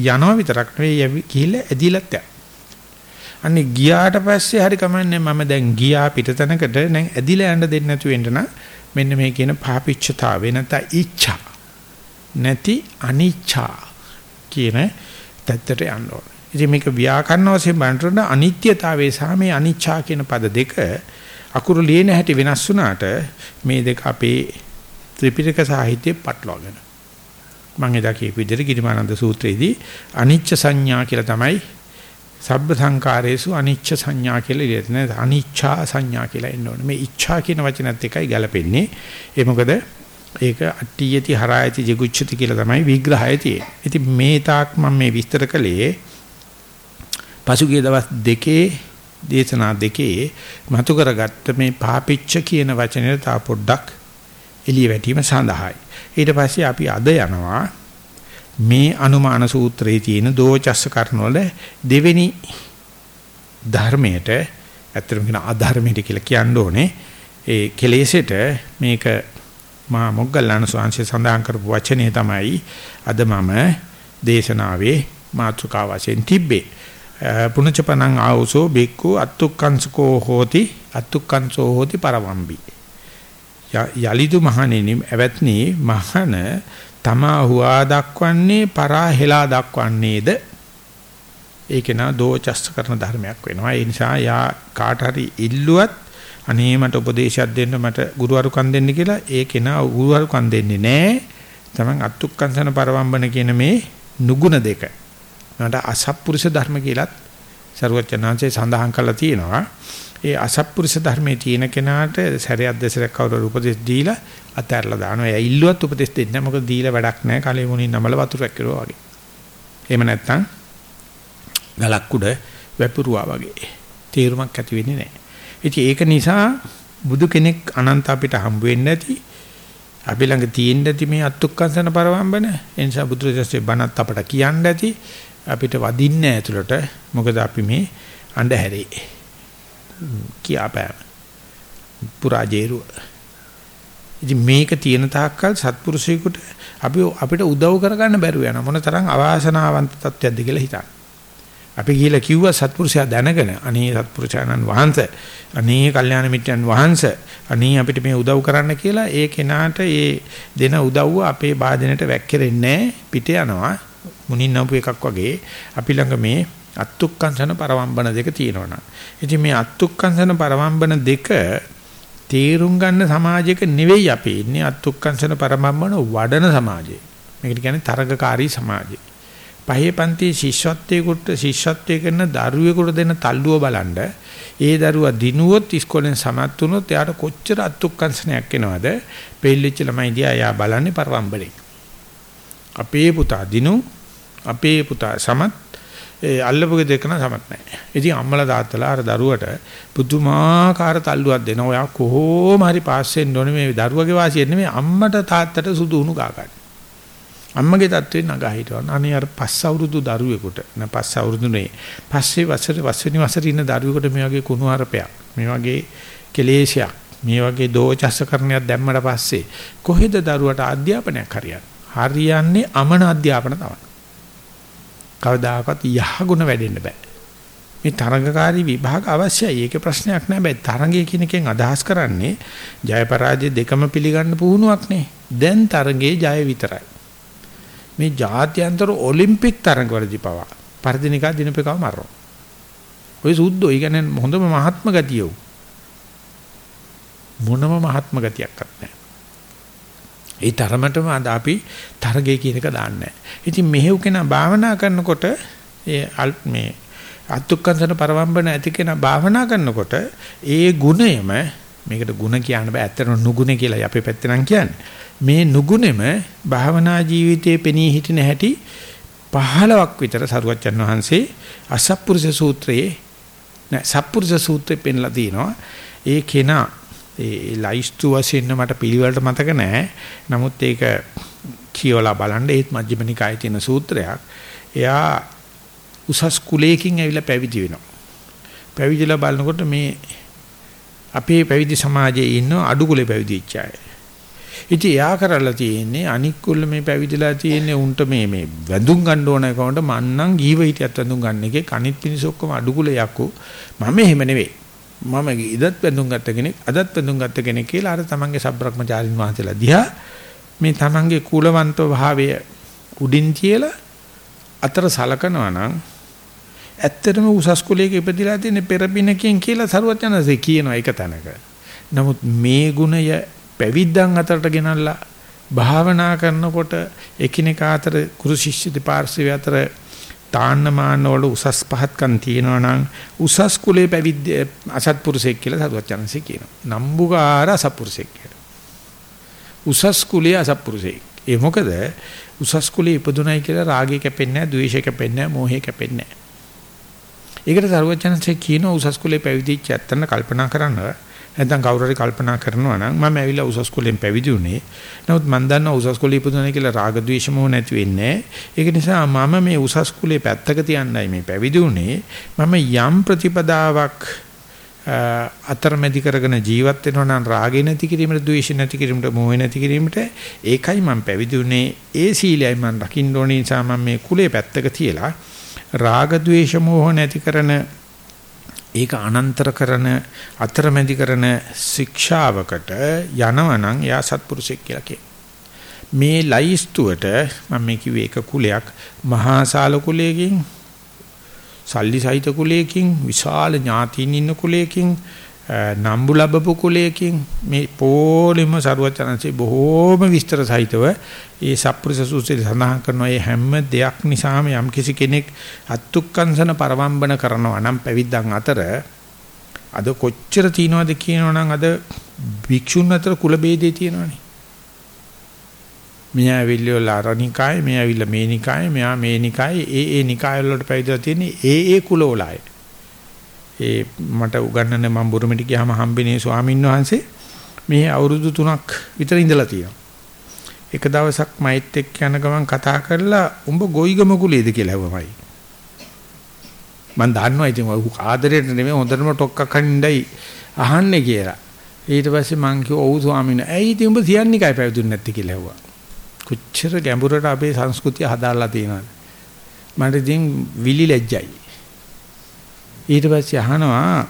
යනවා විතරක් නෙවෙයි ගිහිල්ලා ඇදිලත් යනවා. අනේ ගියාට පස්සේ හරි කමන්නේ මම දැන් ගියා පිටතනකට දැන් ඇදිලා යන්න දෙන්නේ නැතු වෙන්න නම් මෙන්න මේ කියන පාපිච්චතාවේ නැත්නම් ඉච්ඡා නැති අනිච්ඡා කියන තත්ත්වයට යන්න ඕනේ. ඉතින් මේක ව්‍යාකරණ වශයෙන් බලනකොට අනිත්‍යතාවයේ සහ මේ අනිච්චා කියන පද දෙක අකුරු ලියන හැටි වෙනස් වුණාට මේ දෙක අපේ ත්‍රිපිටක සාහිත්‍යයේ පටලවාගෙන. මම එදා කියපු විදිහට ගිරිමානන්ද සූත්‍රයේදී අනිච්ච සංඥා කියලා තමයි සබ්බ සංකාරේසු අනිච්ච සංඥා කියලා ඉලියට නේද අනිච්චා සංඥා කියලා එන්න ඕනේ. මේ ඉච්ඡා කියන වචනත් එකයි ගැලපෙන්නේ ඒ මොකද ඒක අට්ඨියති හරායති ජිගුච්ඡති කියලා තමයි විග්‍රහය තියෙන්නේ. ඉතින් මේ තාක් මම මේ විස්තර කළේ පසුගිය දවස් දෙකේ දේශනා දෙකේ මතු කරගත්ත මේ පාපිච්ච කියන වචනේ තා පොඩ්ඩක් එළිය වැටීම සඳහායි. ඊට පස්සේ අපි අද යනවා මේ අනුමාන සූත්‍රයේ තියෙන දෝචස්ස කරනවල දෙවෙනි ධර්මයට ඇත්තටම කියන අධර්මයට කියලා කියන්න ඕනේ. ඒ කෙලෙසෙට මේක මා මොග්ගල්ලාන ස්වාංශය සඳහන් කරපු වචනේ තමයි අද මම දේශනාවේ මාතෘකාව වශයෙන් තිබ්බේ. පුනචපනං ආවසෝ බික්කු අත්තුක්කංසකෝ හෝති අත්තුක්කංසෝ හෝති පරවම්බි. යලිදු මහණෙනි එවත්නි මහණ තමා හුවා දක්වන්නේ පරා හෙලා දක්වන්නේද? ඒක නා දෝචස්ස කරන ධර්මයක් වෙනවා. ඒ නිසා යා කාට හරි ඉල්ලුවත් අනේ මට උපදේශයක් දෙන්න මට ගුරුවරුකම් දෙන්න කියලා ඒකේ නා ගුරුවරුකම් දෙන්නේ නැහැ තමන් අත්ුක්කංශන පරවම්බන කියන මේ නුගුණ දෙක මට අසත්පුරුෂ ධර්ම කියලත් ਸਰවචනාංශේ සඳහන් කරලා තියෙනවා ඒ අසත්පුරුෂ ධර්මයේ තියෙන කෙනාට සැරයක් දෙසරක් කවුරු උපදෙස් දීලා අතහැරලා දානවා. එයා ඉල්ලුවත් උපදෙස් දෙන්නේ නැහැ. මොකද දීලා වැඩක් නැහැ. කලෙ මුණින් නමල වතුරක් කිරුවා වගේ. එහෙම නැත්නම් ගලක් උඩ වැපිරුවා වගේ. තීරුමක් ඇති වෙන්නේ නැහැ. ඉතින් ඒක නිසා බුදු කෙනෙක් අනන්ත අපිට හම්බ වෙන්නේ නැති අපි ළඟ තියෙන්න ඇති මේ අත්ුක්කංශන පරවම්බන. ඒ නිසා බුදුරජාණන්සේ බණත් අපට කියන්න ඇති. අපිට වදින්නේ ඇතුළට. මොකද අපි මේ අඳුරේ කියාපෑම. පුරාජේරුව ඉතින් මේක තියෙන තාක්කල් සත්පුරුෂයෙකුට අපි අපිට උදව් කරගන්න බැරුව යන මොන තරම් අවාසනාවන්ත තත්ත්වයක්ද කියලා හිතන්න. අපි ගිහිලා කිව්වා සත්පුරුෂයා දැනගෙන අනේ සත්පුරුෂයන්න් වහන්සේ අනේ කල්යාණ මිත්‍රයන් වහන්සේ අනේ අපිට මේ උදව් කරන්න කියලා ඒ කෙනාට ඒ දෙන උදව්ව අපේ වාදනයට වැක්කිරෙන්නේ පිට යනවා මුණින් නම්පු එකක් වගේ අපි ළඟ මේ අත්තුක්කංශන පරවම්බන දෙක තියෙනවා. ඉතින් මේ අත්තුක්කංශන පරවම්බන දෙක තේරුම් ගන්න සමාජයක නෙවෙයි අපි ඉන්නේ අත්ුක්කංශන පරමම්මන වඩන සමාජයේ. මේකට කියන්නේ තරගකාරී සමාජය. පහේ පන්ති ශිෂ්‍යත්වයකට ශිෂ්‍යත්වය කරන දරුවෙකුට දෙන තල්ලුව බලන්න ඒ දරුවා දිනුවොත් ඉස්කෝලෙන් සමත් වුණොත් එයාට කොච්චර අත්ුක්කංශනයක් එනවද? පෙල්ලිච්ච ළමයි දිහා එයා බලන්නේ පරවම්බලෙන්. අපේ පුතා දිනු අපේ පුතා සමත් ඒ අල්ලපු දෙකන සමත් නැහැ. ඉතින් අම්මලා තාත්තලා අර දරුවට පුදුමාකාර තල්ලුවක් දෙනවා. ඔයා කොහොම හරි පාස් වෙන්න ඕනේ මේ දරුවගේ වාසිය නෙමෙයි අම්මට තාත්තට සුදු උණු ගා ගන්න. අම්මගේ තත්ත්වේ නගා හිටවන. අනේ අර පස් අවුරුදු දරුවෙකුට න පස් අවුරුදු නේ. පස්සේ වසර වසරේ වසරේ ඉන්න දරුවෙකුට මේ වගේ කුණු හරපයක් මේ වගේ කෙලේශයක් මේ වගේ දෝචස්ස කරණයක් දැම්මට පස්සේ කොහෙද දරුවට අධ්‍යාපනයක් හරියන්නේ? හරියන්නේ අමන අධ්‍යාපන තමයි. කවදාකවත් යහගුණ වැඩෙන්න බෑ. මේ තරඟකාරී විභාග අවශ්‍යයි. ඒකේ ප්‍රශ්නයක් නෑ. බෑ තරඟය කියන එකෙන් අදහස් කරන්නේ ජය පරාජය දෙකම පිළිගන්න පුහුණුවක් නේ. දැන් තරඟේ ජය විතරයි. මේ ජාත්‍යන්තර ඔලිම්පික් තරඟ වලදී පවා පරිදිනිකා දිනපේකව මරනවා. ඔය සුද්ධෝ ඒ කියන්නේ හොඳම මහත්ම ගතියෝ. මොනම මහත්ම ගතියක්වත් නැහැ. ඒ තරමටම අද අපි තරගය කියන එක දාන්නේ ඉතින් මෙහෙව් කෙනා භාවනා කරනකොට ඒ මේ අත්ුක්කංශන පරවම්බන ඇති කෙනා භාවනා කරනකොට ඒ ගුණයම මේකට ಗುಣ කියන්න බෑ ඇත්තටම නුගුණ කියලා අපේ පැත්තේ නම් කියන්නේ මේ නුගුණෙම භාවනා ජීවිතයේ පෙනී හිටින හැටි 15ක් විතර සරුවච්චන් වහන්සේ අසප්පුරුෂ සූත්‍රයේ නෑ සප්පුරුෂ සූත්‍රේ පෙන්ලා තිනවා ඒ කෙනා ඒ ලයිස්තු වශයෙන් මට පිළිවෙලට මතක නැහැ. නමුත් ඒක කියවලා බලන්න ඒත් මජ්ක්‍ධිම නිකායේ තියෙන සූත්‍රයක්. එයා උසස් කුලයකින් ඇවිල්ලා පැවිදි වෙනවා. පැවිදිලා බලනකොට මේ අපේ පැවිදි සමාජයේ ඉන්න අඩු කුලේ පැවිදිච්ච අය. ඉතින් එයා කරලා තියෙන්නේ අනික් කුල මේ පැවිදිලා තියෙන්නේ උන්ට මේ මේ වැඳුම් ගන්න ඕන කවුන්ට මන්නම් ගීව හිටියත් වැඳුම් ගන්න එකේ කනිත් පිනිස ඔක්කොම අඩු කුල යකෝ මම එහෙම නෙවෙයි මම ඉදත් බඳුන් ගත්ත කෙනෙක් අදත් බඳුන් ගත්ත කෙනෙක් කියලා අර තමන්ගේ සබ්‍රක්‍මචාරින් වහන්සේලා දිහා මේ තමන්ගේ කුලවන්ත භාවය උඩින් කියලා අතර සලකනවා නම් ඇත්තටම උසස් කුලයක ඉපදිලා තියෙන පෙරපිනකින් කියලා සරුවත් යනසේ කියනවා එක තැනක. නමුත් මේ ගුණය පැවිද්දන් අතරට ගෙනල්ලා භාවනා කරනකොට එකිනෙකා අතර ගුරු ශිෂ්‍ය දෙපාර්ශ්වය අතර තාන්න මාන්න වල උසස් පහත්කම් තියෙනවා නම් උසස් කුලේ පැවිද්ද අසත්පුරුෂයෙක් කියලා සරුවත් යනසේ කියනවා. නම්බුකාර අසත්පුරුෂයෙක් කියලා. උසස් කුලයේ අසත්පුරුෂයෙක්. ඒ මොකද උසස් කුලයේ ඉපදුණයි කියලා රාගය කැපෙන්නේ නැහැ, ද්වේෂය කැපෙන්නේ නැහැ, මෝහය කැපෙන්නේ නැහැ. ඒකට සරුවචනන්සේ කියන උසස් කුලේ පැවිදිච්ච ඇත්තන කල්පනා කරන්න නැත්නම් කවුරු හරි කල්පනා කරනවා නම් මම ඇවිල්ලා උසස් කුලෙන් පැවිදි වුණේ. නමුත් මම දන්නවා උසස් කුලේ ඉපදුණා කියලා රාග ద్వේෂ මොහ නැති වෙන්නේ. ඒක නිසා මම මේ උසස් කුලේ පැත්තක තියන්නයි මේ පැවිදි වුණේ. මම යම් ප්‍රතිපදාවක් අතරමැදි කරගෙන ජීවත් වෙනවා නම් රාගය නැති කිරීමට, ද්වේෂය නැති කිරීමට, මොහය නැති කිරීමට ඒකයි මම පැවිදි වුණේ. ඒ සීලයයි මම රකින්න ඕනේ නිසා මම මේ කුලේ පැත්තක තියලා රාග ద్వේෂ මොහ නැති කරන ඒක අනන්තර කරන අතරමැදි කරන ශික්ෂාවකට යනවනම් එයා සත්පුරුෂෙක් කියලා කියනවා. මේ ලයිස්තුවට මම මේ කිව්වේ එක කුලයක් මහා ශාල කුලයකින් සල්ලි සහිත කුලයකින් විශාල ඥාතීන් ඉන්න කුලයකින් නම්බු ලැබපු කුලයකින් මේ පොලිම සරුවචනන්සේ බොහෝම විස්තර සහිතව ඒ සප්පුරුෂ සූත්‍රයේ සඳහන් කරන ඒ හැම දෙයක් නිසාම යම් කිසි කෙනෙක් අත්ුක්කංශන පරවම්බන කරනවා නම් පැවිද්දන් අතර අද කොච්චර තියනවද කියනවනම් අද භික්ෂුන් අතර කුල ભેදේ තියෙනවනේ. මෙයා ඇවිල්ලා අරනිකාය මෙයා ඇවිල්ලා මේනිකාය මෙයා මේනිකාය ඒ ඒ නිකාය වලට පැවිදලා තියෙන්නේ ඒ ඒ කුල වලයි ඒ මට උගන්වන මම බුරුමිට ගියාම හම්බෙනේ ස්වාමීන් වහන්සේ මේ අවුරුදු 3ක් විතර ඉඳලා තියෙනවා. එක දවසක් මයිත් එක්ක යන ගමන් කතා කරලා උඹ ගොයිගම කුලේද කියලා ඇහුවමයි. මම දන්නවා ඉතින් ඔය ආදරයට නෙමෙයි හොඳටම ටොක්කක් හනින්නයි අහන්නේ කියලා. ඊට පස්සේ මං කිව්වා ඔව් ස්වාමීන් වහන්සේ ඇයි ඉතින් උඹ තියන්නේ කයි පැවිදුන්නේ නැත්තේ කියලා ඇහුවා. කොච්චර ගැඹුරට අපේ සංස්කෘතිය හදාලා තියෙනවද? මට ඉතින් විලි ලැජ්ජයි. ඊට පස්සේ අහනවා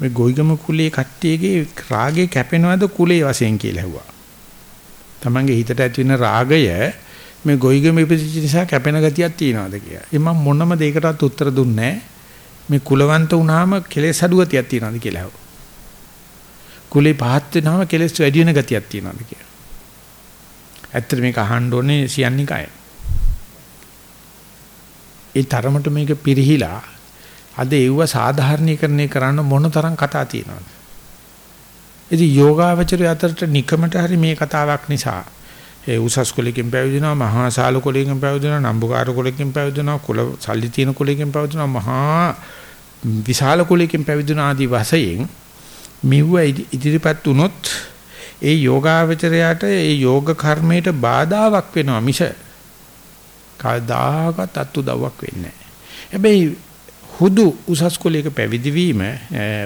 මේ ගොයිගම කුලයේ කට්ටියගේ රාගේ කැපෙනවද කුලයේ වශයෙන් කියලා ඇහුවා. Tamange හිතට ඇති වෙන රාගය මේ ගොයිගම ඉපදිච්ච නිසා කැපෙන ගතියක් තියනවාද කියලා. ඒ මම මොනම දෙයකටවත් උත්තර දුන්නේ මේ කුලවන්ත වුණාම කෙලෙස් අඩු ගතියක් තියනවාද කියලා ඇහුවා. කුලේ පහත් වෙනාම කෙලෙස් වැඩි වෙන ගතියක් තියනවාද කියලා. ඇත්තට මේක අහන්න ඕනේ සියන්නිකයි. ඒ තරමට මේක පිරිහිලා අද ඒව සාධාරණීකරණය කරන්න මොන තරම් කතා තියෙනවද? ඉතින් යෝගාවචරය අතරට නිකමට හරි මේ කතාවක් නිසා ඒ උසස් කුලකින් පැවිදිනවා මහා ශාල කුලකින් පැවිදිනවා නම්බුකාර කුලකින් පැවිදිනවා කුල සල්ලි තියෙන කුලකින් පැවිදිනවා මහා විශාල කුලකින් පැවිදින ආදී වශයෙන් මෙව ඉදිරිපත් වුනොත් ඒ යෝගාවචරයට ඒ යෝග කර්මයට බාධාවක් වෙනවා මිස කවදාකවත් අත්උදව්වක් වෙන්නේ නැහැ. හැබැයි හුදු උසස් කුලයක පැවිදි වීම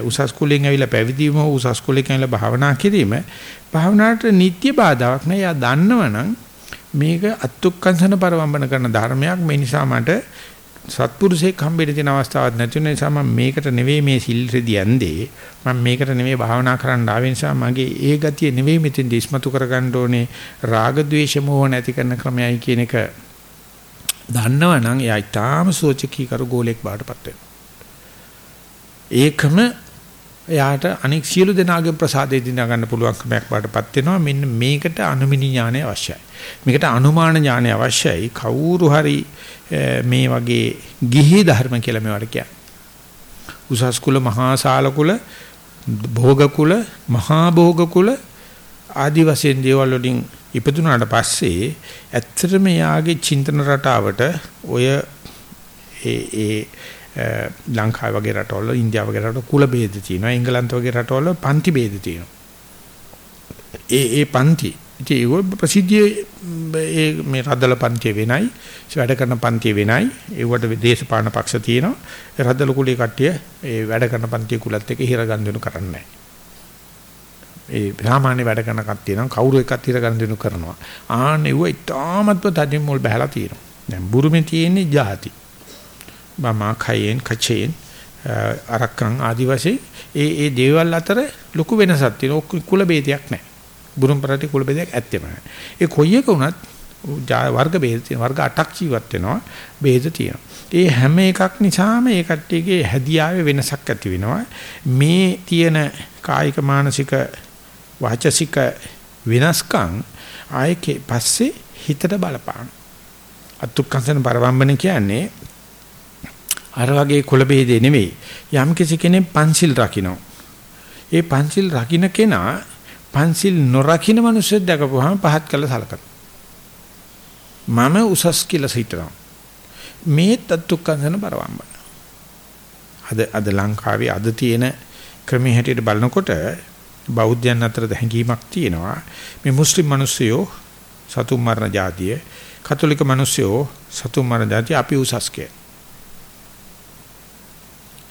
උසස් කුලෙන් ඇවිල්ලා පැවිදි වීම උසස් කුලෙන් ඇවිල්ලා භාවනා කිරීම භාවනාවට නිත්‍ය බාධාවක් නෑ. යා දන්නවනම් මේක අත්ුක්කංශන පරවම්බන කරන ධර්මයක්. මේ නිසා මට සත්පුරුෂයෙක් හම්බෙන්න තියෙන අවස්ථාවක් නැති නිසා මම මේකට නෙවෙයි මේ සිල් රෙදි යන්නේ. මම මේකට නෙවෙයි භාවනා කරන්න ආව නිසා මගේ ඒ ගතිය නෙවෙයි මෙතෙන් ඉස්මතු කරගන්න ඕනේ. රාග ద్వේෂ මොහ නැති කරන ක්‍රමයයි කියන එක දන්නවනම් එයා ඊටාම සෝචකී කරු ගෝලෙක් බාටපත් වෙනවා. ඒකම එයාට අනෙක් සියලු දෙනාගේ ප්‍රසාදේ දිනා ගන්න පුළුවන් කමක් බාටපත් වෙනවා. මෙන්න මේකට අනුමිනි ඥානය අවශ්‍යයි. මේකට අනුමාන ඥානය අවශ්‍යයි. කවුරු හරි මේ වගේ ගිහි ධර්ම කියලා මේවට කියන්නේ. උසස් කුල මහා ශාල කුල භෝග කුල මහා භෝග කුල ආදි වශයෙන් දේවල් වලින් ඉපදුනාට පස්සේ ඇත්තටම යාගේ චින්තන රටාවට ඔය ඒ ඒ ලංකාව වගේ රටවල ඉන්දියාව වගේ රටවල කුල ભેද තියෙනවා එංගලන්ත වගේ රටවල පන්ති ભેද තියෙනවා. ඒ ඒ පන්ති ඉතින් ඒක ප්‍රසිද්ධිය ඒ මේ රදල පන්තිය වෙනයි වැඩ කරන පන්තිය වෙනයි ඒවට දේශපාලන පක්ෂ තියෙනවා. රදල කුලේ කට්ටිය ඒ වැඩ කරන පන්තිය කුලත් එක්ක හිර ගන්න කරන්නේ නැහැ. ඒ සාමාන්‍ය වැඩ කරන කට්ටිය නම් කවුරු එකක් තිර ගන්න දෙනු කරනවා. ආනෙව ඉතාමත්ව තදින් මුල් බහැලා තියෙනවා. දැන් බුරුමේ තියෙන්නේ ಜಾති. බමා කයෙන් කචෙන් අරක්කන් ආදි වශයෙන් ඒ ඒ දේවල් අතර ලොකු වෙනසක් තියෙනවා. කුල ભેදයක් නැහැ. බුරුම් පරටි කුල ભેදයක් ඇත්තෙම නැහැ. ඒ කොයි එක වුණත් වර්ග ભેද තියෙනවා. වර්ග 8ක් ජීවත් වෙනවා. ભેද තියෙනවා. ඒ හැම එකක් නිසාම ඒ කට්ටියගේ හැදියාවේ වෙනසක් ඇති වෙනවා. මේ තියෙන කායික මානසික වාචසික වෙනස්කම් ආයේ පස්සේ හිතට බලපාන. අත්ුක්කංශන පරවම්බන කියන්නේ අර වගේ කුල බෙහෙදේ නෙවෙයි. යම් කිසි කෙනෙක් පන්සිල් රකින්න. ඒ පන්සිල් රකින්න කෙනා පන්සිල් නොරකින්න මිනිස්සුත් දැකපුවාම පහත් කළ සලකනවා. මම උසස් කියලා හිතනවා. මේ තත්ත්ුක්කංශන පරවම්බන. අද අද ලංකාවේ අද තියෙන ක්‍රමයේ හැටියට බලනකොට බෞද්ධයන් අතර දැහැඟීමක් තියෙනවා මේ මුස්ලිම් මිනිස්සුයෝ සතුන් මරණ જાතිය කතෝලික මිනිස්සුයෝ සතුන් මරණ જાතිය අපි උසස් කිය.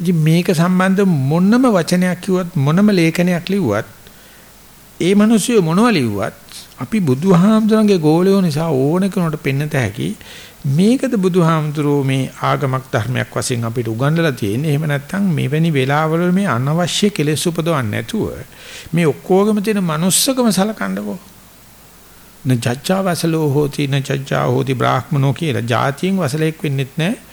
මේක සම්බන්ධ මොනම වචනයක් කිව්වත් මොනම ලේඛනයක් ලිව්වත් ඒ මිනිස්සුයෝ මොනව ලිව්වත් අපි බුදුහාමුදුරන්ගේ ගෝලයෝ නිසා ඕන කෙනෙකුට පෙන්නත හැකි මේකද බුදුහාමුදුරෝ මේ ආගමක් ධර්මයක් වශයෙන් අපිට උගන්වලා තියෙන්නේ. එහෙම නැත්නම් මෙවැනි වෙලාවල මේ අනවශ්‍ය කෙලෙස් උපදවන්නේ නැතුව මේ ඔක්කොගම තියෙන manussකම සලකන්නකෝ. න ජජ්ජා වසලෝ හෝති න ජජ්ජා හෝති බ්‍රාහ්මනෝ කියලා જાතියෙන් වසලෙක් වෙන්නෙත් නැහැ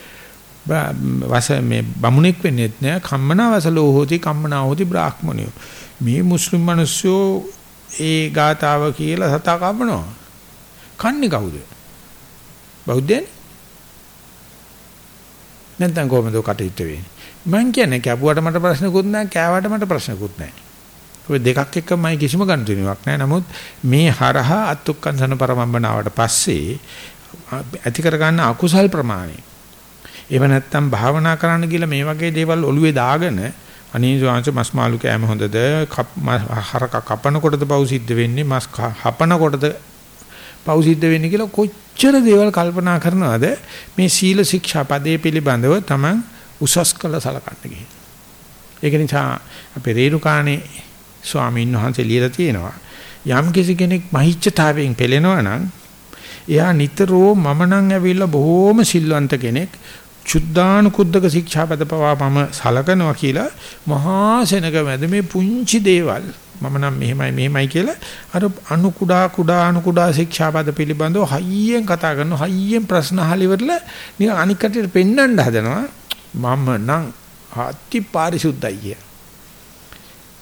වස මේ බමුණෙක් වෙන්නේත් නෑ. කම්මනා වසලෝ හෝති කම්මනා හෝති බ්‍රාහ්මණයෝ. මේ මුස්ලිම් මිනිස්සු ඒ ගාතාව කියලා සතා කපනවා කන්නේ කවුද? බෞද්ධයන්? නැත්නම් කොහමද කටයුත්ත වෙන්නේ? මං කියන්නේ කැපුවට මට ප්‍රශ්නකුත් නැහැ කෑවට මට ප්‍රශ්නකුත් නැහැ. ඔය දෙකක් එක්කමයි කිසිම ගනුදෙනුවක් නැහැ. නමුත් මේ හරහා අත්ුක්කංශන පරමම්බනාවට පස්සේ ඇති කරගන්න අකුසල් ප්‍රමාණය. එහෙම නැත්නම් භාවනා කරන්න කියලා මේ වගේ දේවල් ඔළුවේ දාගෙන අනේ ස්වාංශ මස් මාළු කෑම හොඳද? හරක කපනකොටද පව් සිද්ධ වෙන්නේ? මස් හපනකොටද පව් සිද්ධ වෙන්නේ කියලා කොච්චර දේවල් කල්පනා කරනවද? මේ සීල ශික්ෂා පදේ පිළිබඳව Taman උසස් කළ සලකන්න ගිහින්. ඒක නිසා අපේ රේරුකාණේ ස්වාමීන් වහන්සේ ලියලා තියෙනවා යම් කිසි කෙනෙක් මහිච්ඡතාවයෙන් පෙළෙනවා නම් එයා නිතරම මම නම් ඇවිල්ලා බොහෝම සිල්වන්ත කෙනෙක් චුද්ධානුකුද්දක ශික්ෂාපද පවා මම සලකනවා කියලා මහා සෙනග මැද මේ පුංචි දේවල් මම නම් මෙහෙමයි මෙහෙමයි කියලා අර අනු කුඩා කුඩා අනු කුඩා ශික්ෂාපද පිළිබඳව හයියෙන් කතා කරනවා හයියෙන් ප්‍රශ්න අහලා ඉවරලා නිකන් අනික් කටියට පෙන්වන්න හදනවා මම නම් අති පාරිශුද්ධයි කිය.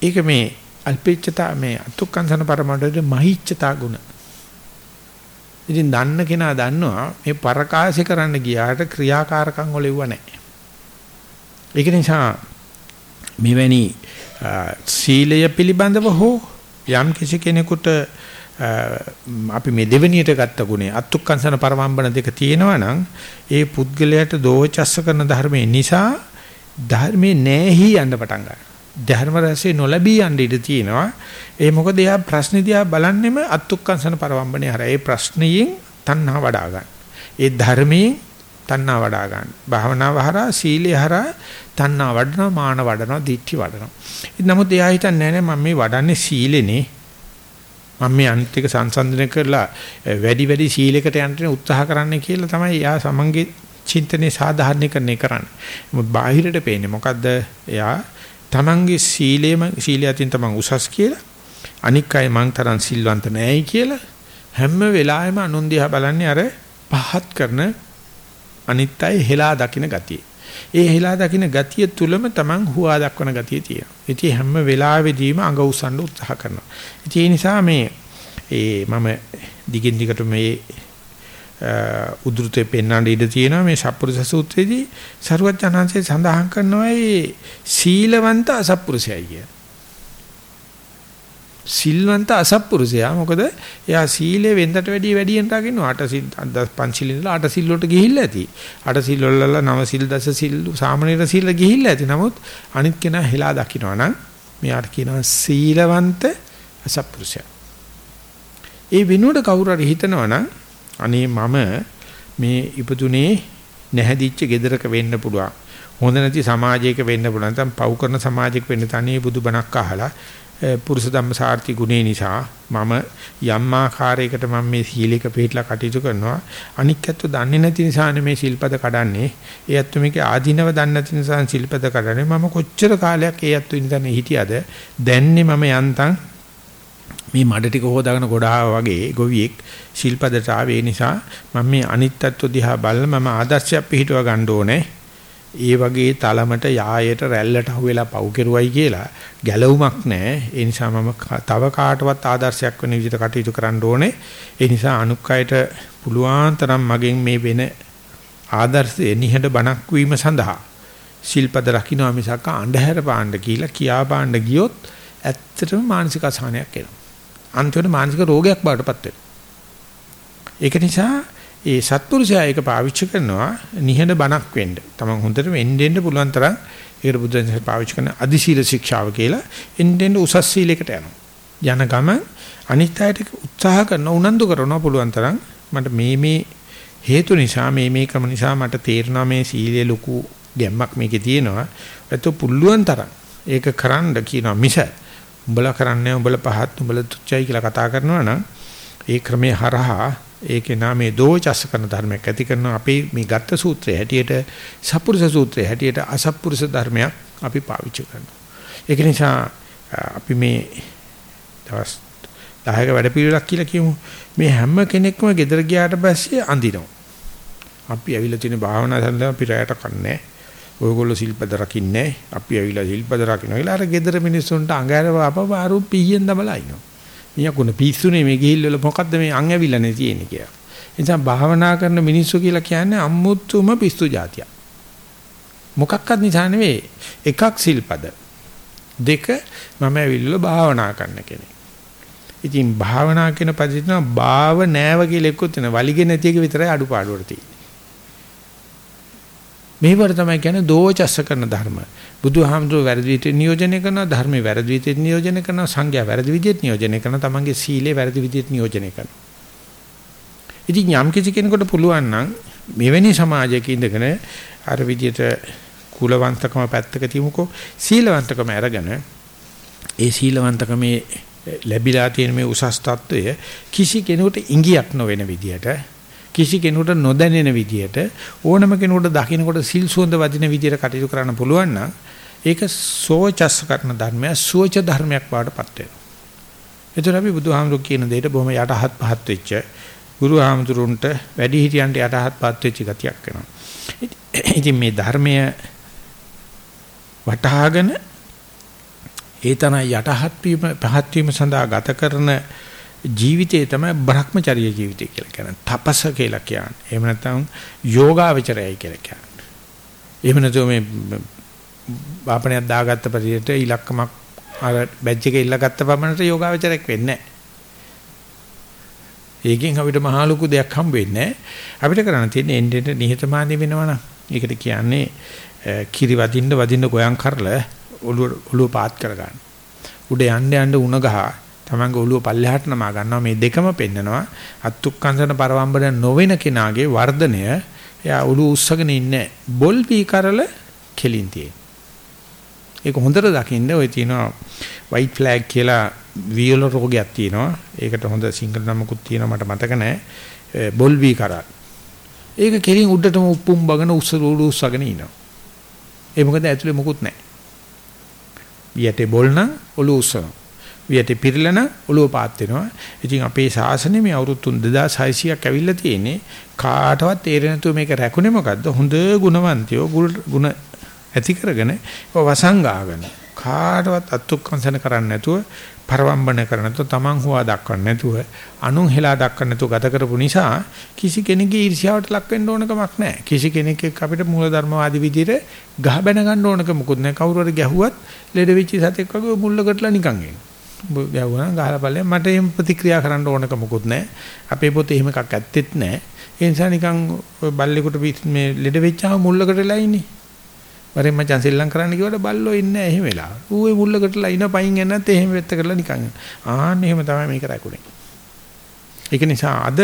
ඒක මේ අල්පේච්ඡතා මේ අතුක්කංශන පරමඩේ මහිච්ඡතා ගුණ ඉතින් දන්න කෙනා දන්නවා මේ පරකාශය කරන්න ගියාට ක්‍රියාකාරකම් වල එවුව නැහැ. ඒක නිසා මෙවැනි සීලය පිළිබඳව හෝ යම් කිසි කෙනෙකුට අපි මේ දෙවෙනියට ගත්ත ගුණේ අත්ුක්කංශන පරමම්බන දෙක තියෙනවා නම් ඒ පුද්ගලයාට දෝචස්ස කරන ධර්මයේ නිසා ධර්මේ නැහි යන්න පටන් ගන්නවා. ධර්ම රසය නොලැබී යන්න ඉඩ තියෙනවා. ඒ මොකද එයා ප්‍රශ්න දිහා බලන්නෙම අත්ුක්කංශන පරවම්බනේ හර. ඒ ප්‍රශ්නයෙන් තණ්හා වඩා ගන්න. ඒ ධර්මයෙන් තණ්හා වඩා ගන්න. භාවනාව හරහා සීලය හරහා තණ්හා වඩනවා, මාන වඩනවා, දිට්ඨි වඩනවා. ඉතින් නමුත් එයා හිතන්නේ නැහැ මම මේ වඩන්නේ සීලෙනේ. මම මේ අනිත් එක සංසන්දනය කරලා වැඩි වැඩි සීලයකට යන්න උත්සාහ කරන්න කියලා තමයි එයා සමන්ගේ චින්තනේ සාධාරණීකරණය කරන්නේ. මොකද බාහිරට පේන්නේ මොකද්ද? එයා තමන්ගේ සීලේම සීලය අතින් තමන් උසස් කියලා අනික් අය මං තරම් සිල්වන්ත නෑයි කියලා හැම වෙලාවෙම අනුන් දිහා බලන්නේ අර පහත් කරන අනිත් අය හෙලා දකින්න ගතිය. ඒ හෙලා දකින්න ගතිය තුලම තමන් හුවා දක්වන ගතිය තියෙනවා. ඉතින් හැම වෙලාවෙදීම අඟ උස්සන්න උත්සාහ කරනවා. ඉතින් ඒ නිසා මේ ඒ මම දිගින් දිගට මේ උද්ෘතේ පෙන්වන්න ඉඩ තියෙනවා මේ සප්පුරුෂ සූත්‍රයේදී සරුවචනහන්සේ සඳහන් කරනවා ඒ සීලවන්ත අසප්පුරුෂයයි කිය. සිල්වන්ත අසප්පුරුෂයා මොකද එයා සීලේ වෙන්දට වැඩිය වැඩියෙන් රකින්නවා අට සිල් පංචිල් ඉඳලා අට සිල් වලට ගිහිල්ලා ඇති. අට සිල් වල නව සිල් දස සිල් සාමනීර සිල් ගිහිල්ලා ඇති. නමුත් අනිත් කෙනා හෙලා දකින්නවා නම් මෙයාට කියනවා සීලවන්ත අසප්පුරුෂයා. ඒ විනෝඩ කවුරු හරි හිතනවා නම් අනේ මම මේ ඉපදුනේ නැහැදිච්ච gedaraක වෙන්න පුළුවන්. හොඳ නැති සමාජයක වෙන්න පුළුවන්. නැත්නම් පව් කරන සමාජයක වෙන්න තනිය බුදුබණක් අහලා පුරුෂ ධම්ම සාර්ථි ගුණේ නිසා මම යම් ආකාරයකට මම මේ සීලයක පිළිట్లా කටයුතු කරනවා. අනික් ඇත්ත දන්නේ නැති නිසානේ මේ සිල්පද කඩන්නේ. ඒ ඇත්ත මේකේ ආධිනව දන්නේ නැති නිසා සිල්පද කඩන්නේ. මම කොච්චර කාලයක් ඒ ඇත්ත ඉඳන් හිටියද? දැන්නේ මම යන්තම් මේ මඩ ටික හොදාගෙන ගොඩාව වගේ ගොවියෙක් ශිල්පදට ආවේ නිසා මම මේ අනිත්‍යත්ව දිහා බලලා මම ආදර්ශයක් පිළිටව ගන්න ඕනේ. ඒ වගේ තලමට යායට රැල්ලට අහුවෙලා පව් කෙරුවයි කියලා ගැලවුමක් නැහැ. ඒ නිසා මම තව කාටවත් ආදර්ශයක් වෙන විදිහට කටයුතු කරන්න ඕනේ. ඒ නිසා අනුක්කයට පුළුවන් තරම් මගෙන් මේ වෙන ආදර්ශය නිහඬ බණක් වීම සඳහා ශිල්පද රකින්න මිසක් අන්ධහැර පාණ්ඩ කියලා කියා පාණ්ඩ ගියොත් ඇත්තටම මානසික අසහනයක් එනවා. අන්තිමට මානසික රෝගයක් බවටපත් වෙනවා. ඒක නිසා ඒ සත්පුරුෂයා ඒක පාවිච්චි කරනවා නිහඬ බණක් වෙන්න. තමන් හොඳට වෙන්න දෙන්න පුළුවන් තරම් ඒකට බුදුන් පාවිච්චි කරන අදිශීල ශික්ෂාව කියලා එන්න උසස් සීලයකට යනවා. යන ගම අනිත් අයට උත්සාහ කරන උනන්දු කරනවා පුළුවන් තරම් මට මේ මේ හේතු නිසා මේ මේ ක්‍රම නිසා මට තේරෙනවා මේ සීලයේ ලොකු ගැම්මක් මේකේ තියෙනවා. ඒත් පුළුවන් තරම් ඒක කරන්න කියනවා මිස උඹලා කරන්නේ උඹලා පහත් උඹලා තුච්චයි කියලා කතා කරනවා නම් ඒ ක්‍රමයේ හරහා ඒකේ නාමයේ දෝචස් කරන ධර්මයක් ඇති කරන අපේ මේ ගත්ත සූත්‍රයේ හැටියට සප්පුරුෂ සූත්‍රයේ හැටියට අසප්පුරුෂ ධර්මයක් අපි පාවිච්චි කරනවා. ඒක නිසා අපි මේ දවස් 10ක වැඩ පිළිවෙලක් කියලා කියමු. මේ හැම කෙනෙක්ම ගෙදර ගියාට පස්සේ අඳිනවා. අපි ඇවිල්ලා තියෙන භාවනා සඳහා අපි රැයට කන්නේ. ඔයගොල්ලෝ සිල්පද රකින්නේ. අපි ඇවිල්ලා සිල්පද රකින්නවා. ඊළඟ අර ගෙදර මිනිස්සුන්ට අඟහැරව අපපාරු පීයෙන් දමලා ඉනවා. මියකුණ පිස්සුනේ මේ ගිහිල්වල මොකද්ද මේ අං ඇවිල්ලානේ තියෙන්නේ කියලා. ඒ නිසා භාවනා කරන මිනිස්සු කියලා කියන්නේ අම්මුතුම පිස්සු జాතියක්. මොකක්වත් නිසා නෙවෙයි. එකක් සිල්පද. දෙක මම ඇවිල්ලා භාවනා කරන කෙනෙක්. ඉතින් භාවනා කියන පදින භාව නෑව කියලා එක්කත් වෙන වලිගෙන නැති එක විතරයි අඩුපාඩුවට තියෙන්නේ. මේවට තමයි කියන්නේ දෝචස්ස කරන ධර්ම. බුදුහාමුදුර වැරදි විදිහට නියෝජනය කරනවා ධර්මයේ වැරදි විදිහට නියෝජනය කරනවා සංඝයා වැරදි විදිහට නියෝජනය කරනවා තමන්ගේ සීලය වැරදි විදිහට නියෝජනය කරනවා. ඉතින් යම් කිසි කෙනෙකුට පුළුවන් නම් මෙවැනි සමාජයක ඉඳගෙන අර විදිහට කුලවන්තකම පැත්තක තියමුකෝ සීලවන්තකම අරගෙන ඒ සීලවන්තකමේ ලැබිලා තියෙන මේ උසස් తত্ত্বය කිසි කෙනෙකුට ඉඟියක් නොවන විදිහට කිසි කෙනෙකුට නොදැනෙන විදියට ඕනම කෙනෙකුට දකින්නකොට සිල් සුවඳ වදින විදියට කටයුතු කරන්න පුළුවන් නම් ඒක සෝචස් කරන ධර්මය සෝච ධර්මයක් බවටපත් වෙනවා. එතකොට අපි බුදුහාමුදුරු කියන දෙයට බොහොම යටහත් පහත් වෙච්ච ගුරුහාමුදුරුන්ට වැඩි හිටියන්ට යටහත් පහත් වෙච්ච ගතියක් වෙනවා. ඉතින් මේ ධර්මය වටහාගෙන ඒ තන යටහත් වීම පහත් වීම සඳහා ගත කරන ජීවිතය තමයි බ්‍රහ්මචර්ය ජීවිතය කියලා කියන්නේ. තපස කියලා කියන්නේ. එහෙම නැත්නම් යෝගාවචරයයි කියලා කියන්නේ. එහෙම නැත්නම් මේ බාපණයක් දාගත්ත පරිදි ඉලක්කමක් අර බැජ් එක ඉල්ලගත්ත පමණට යෝගාවචරයක් වෙන්නේ නැහැ. ඒකෙන් අපිට මහා ලොකු දෙයක් හම්බ වෙන්නේ අපිට කරන්න තියෙන්නේ එන්නෙන් නිහතමානී වෙනවනම් ඒකට කියන්නේ කිරි වදින්න වදින්න ගොයන් කරලා ඔළුව ඔළුව පාත් කරගන්න. උඩ යන්න යන්න උණ ගහ තමන්ගේ ඔළුව පල්ලෙහාට නමා ගන්නවා මේ දෙකම පෙන්නනවා අත්ුක්කංශන පරවම්බන නොවන කෙනාගේ වර්ධනය එයා ඔළුව උස්සගෙන ඉන්නේ බොල් පී කරල කෙලින් තියෙන. ඒක හොඳට දකින්න ඔය තියෙනවා white flag කියලා වියල රෝගයක් තියෙනවා. ඒකට හොඳ සිංගල් නමකුත් තියෙනවා මට මතක නැහැ. බොල් වී කරා. ඒක කෙලින් උඩටම උප්පුම් බගන උස්ස රූඩු උස්සගෙන ඉනවා. ඒ මොකද ඇතුලේ මොකුත් නැහැ. යටේ බොල් නම් ඔළුව උස්සනවා. වියට පිරලන ඔළුව පාත් වෙනවා. ඉතින් අපේ ශාසනය මේ අවුරුදු 2600ක් ඇවිල්ලා තියෙන්නේ කාටවත් තේරෙන්නේ නැතුව මේක රැකුනේ මොකද්ද? හොඳ ගුණවන්තයෝ ගුණ ඇති කරගෙන වසංගාගෙන කාටවත් අත්ුක්කංශන කරන්නේ නැතුව පරවම්බන කරන්නේ නැතුව තමන් හොවා දක්වන්නේ නැතුව අනුන් හෙලා දක්වන්නේ නැතුව ගත කරපු නිසා කිසි කෙනෙකුගේ ඊර්ෂ්‍යාවට ලක් වෙන්න ඕන කමක් නැහැ. කිසි කෙනෙක් එක්ක අපිට මූලධර්මවාදී විදිහට ගහ බැන ගන්න ඕනක මොකුත් නැහැ. කවුරු හරි ගැහුවත් ලෙඩ වෙච්ච සතෙක් වගේ මුල්ලකටලා නිකන් එනවා. ගැහුවා ගහලා බලන්න මට එහෙම ප්‍රතික්‍රියා කරන්න ඕනක මොකුත් නැහැ. අපේ පොතේ එහෙම එකක් ඇත්තෙත් නැහැ. ඒ නිසා නිකන් බල්ලෙකුට මේ ලෙඩ වෙච්චාම මුල්ලකටලා ඉන්නේ. වරෙන් මචං සෙල්ලම් කරන්න කිව්වට බල්ලෝ ඉන්නේ නැහැ එහෙම වෙලා. ඌ ඒ මුල්ලකටලා ඉන පයින් එන්නේ නැත්නම් එහෙම වෙත්ත කරලා නිකන්. ආන්න එහෙම තමයි මේක රැකුනේ. ඒක නිසා අද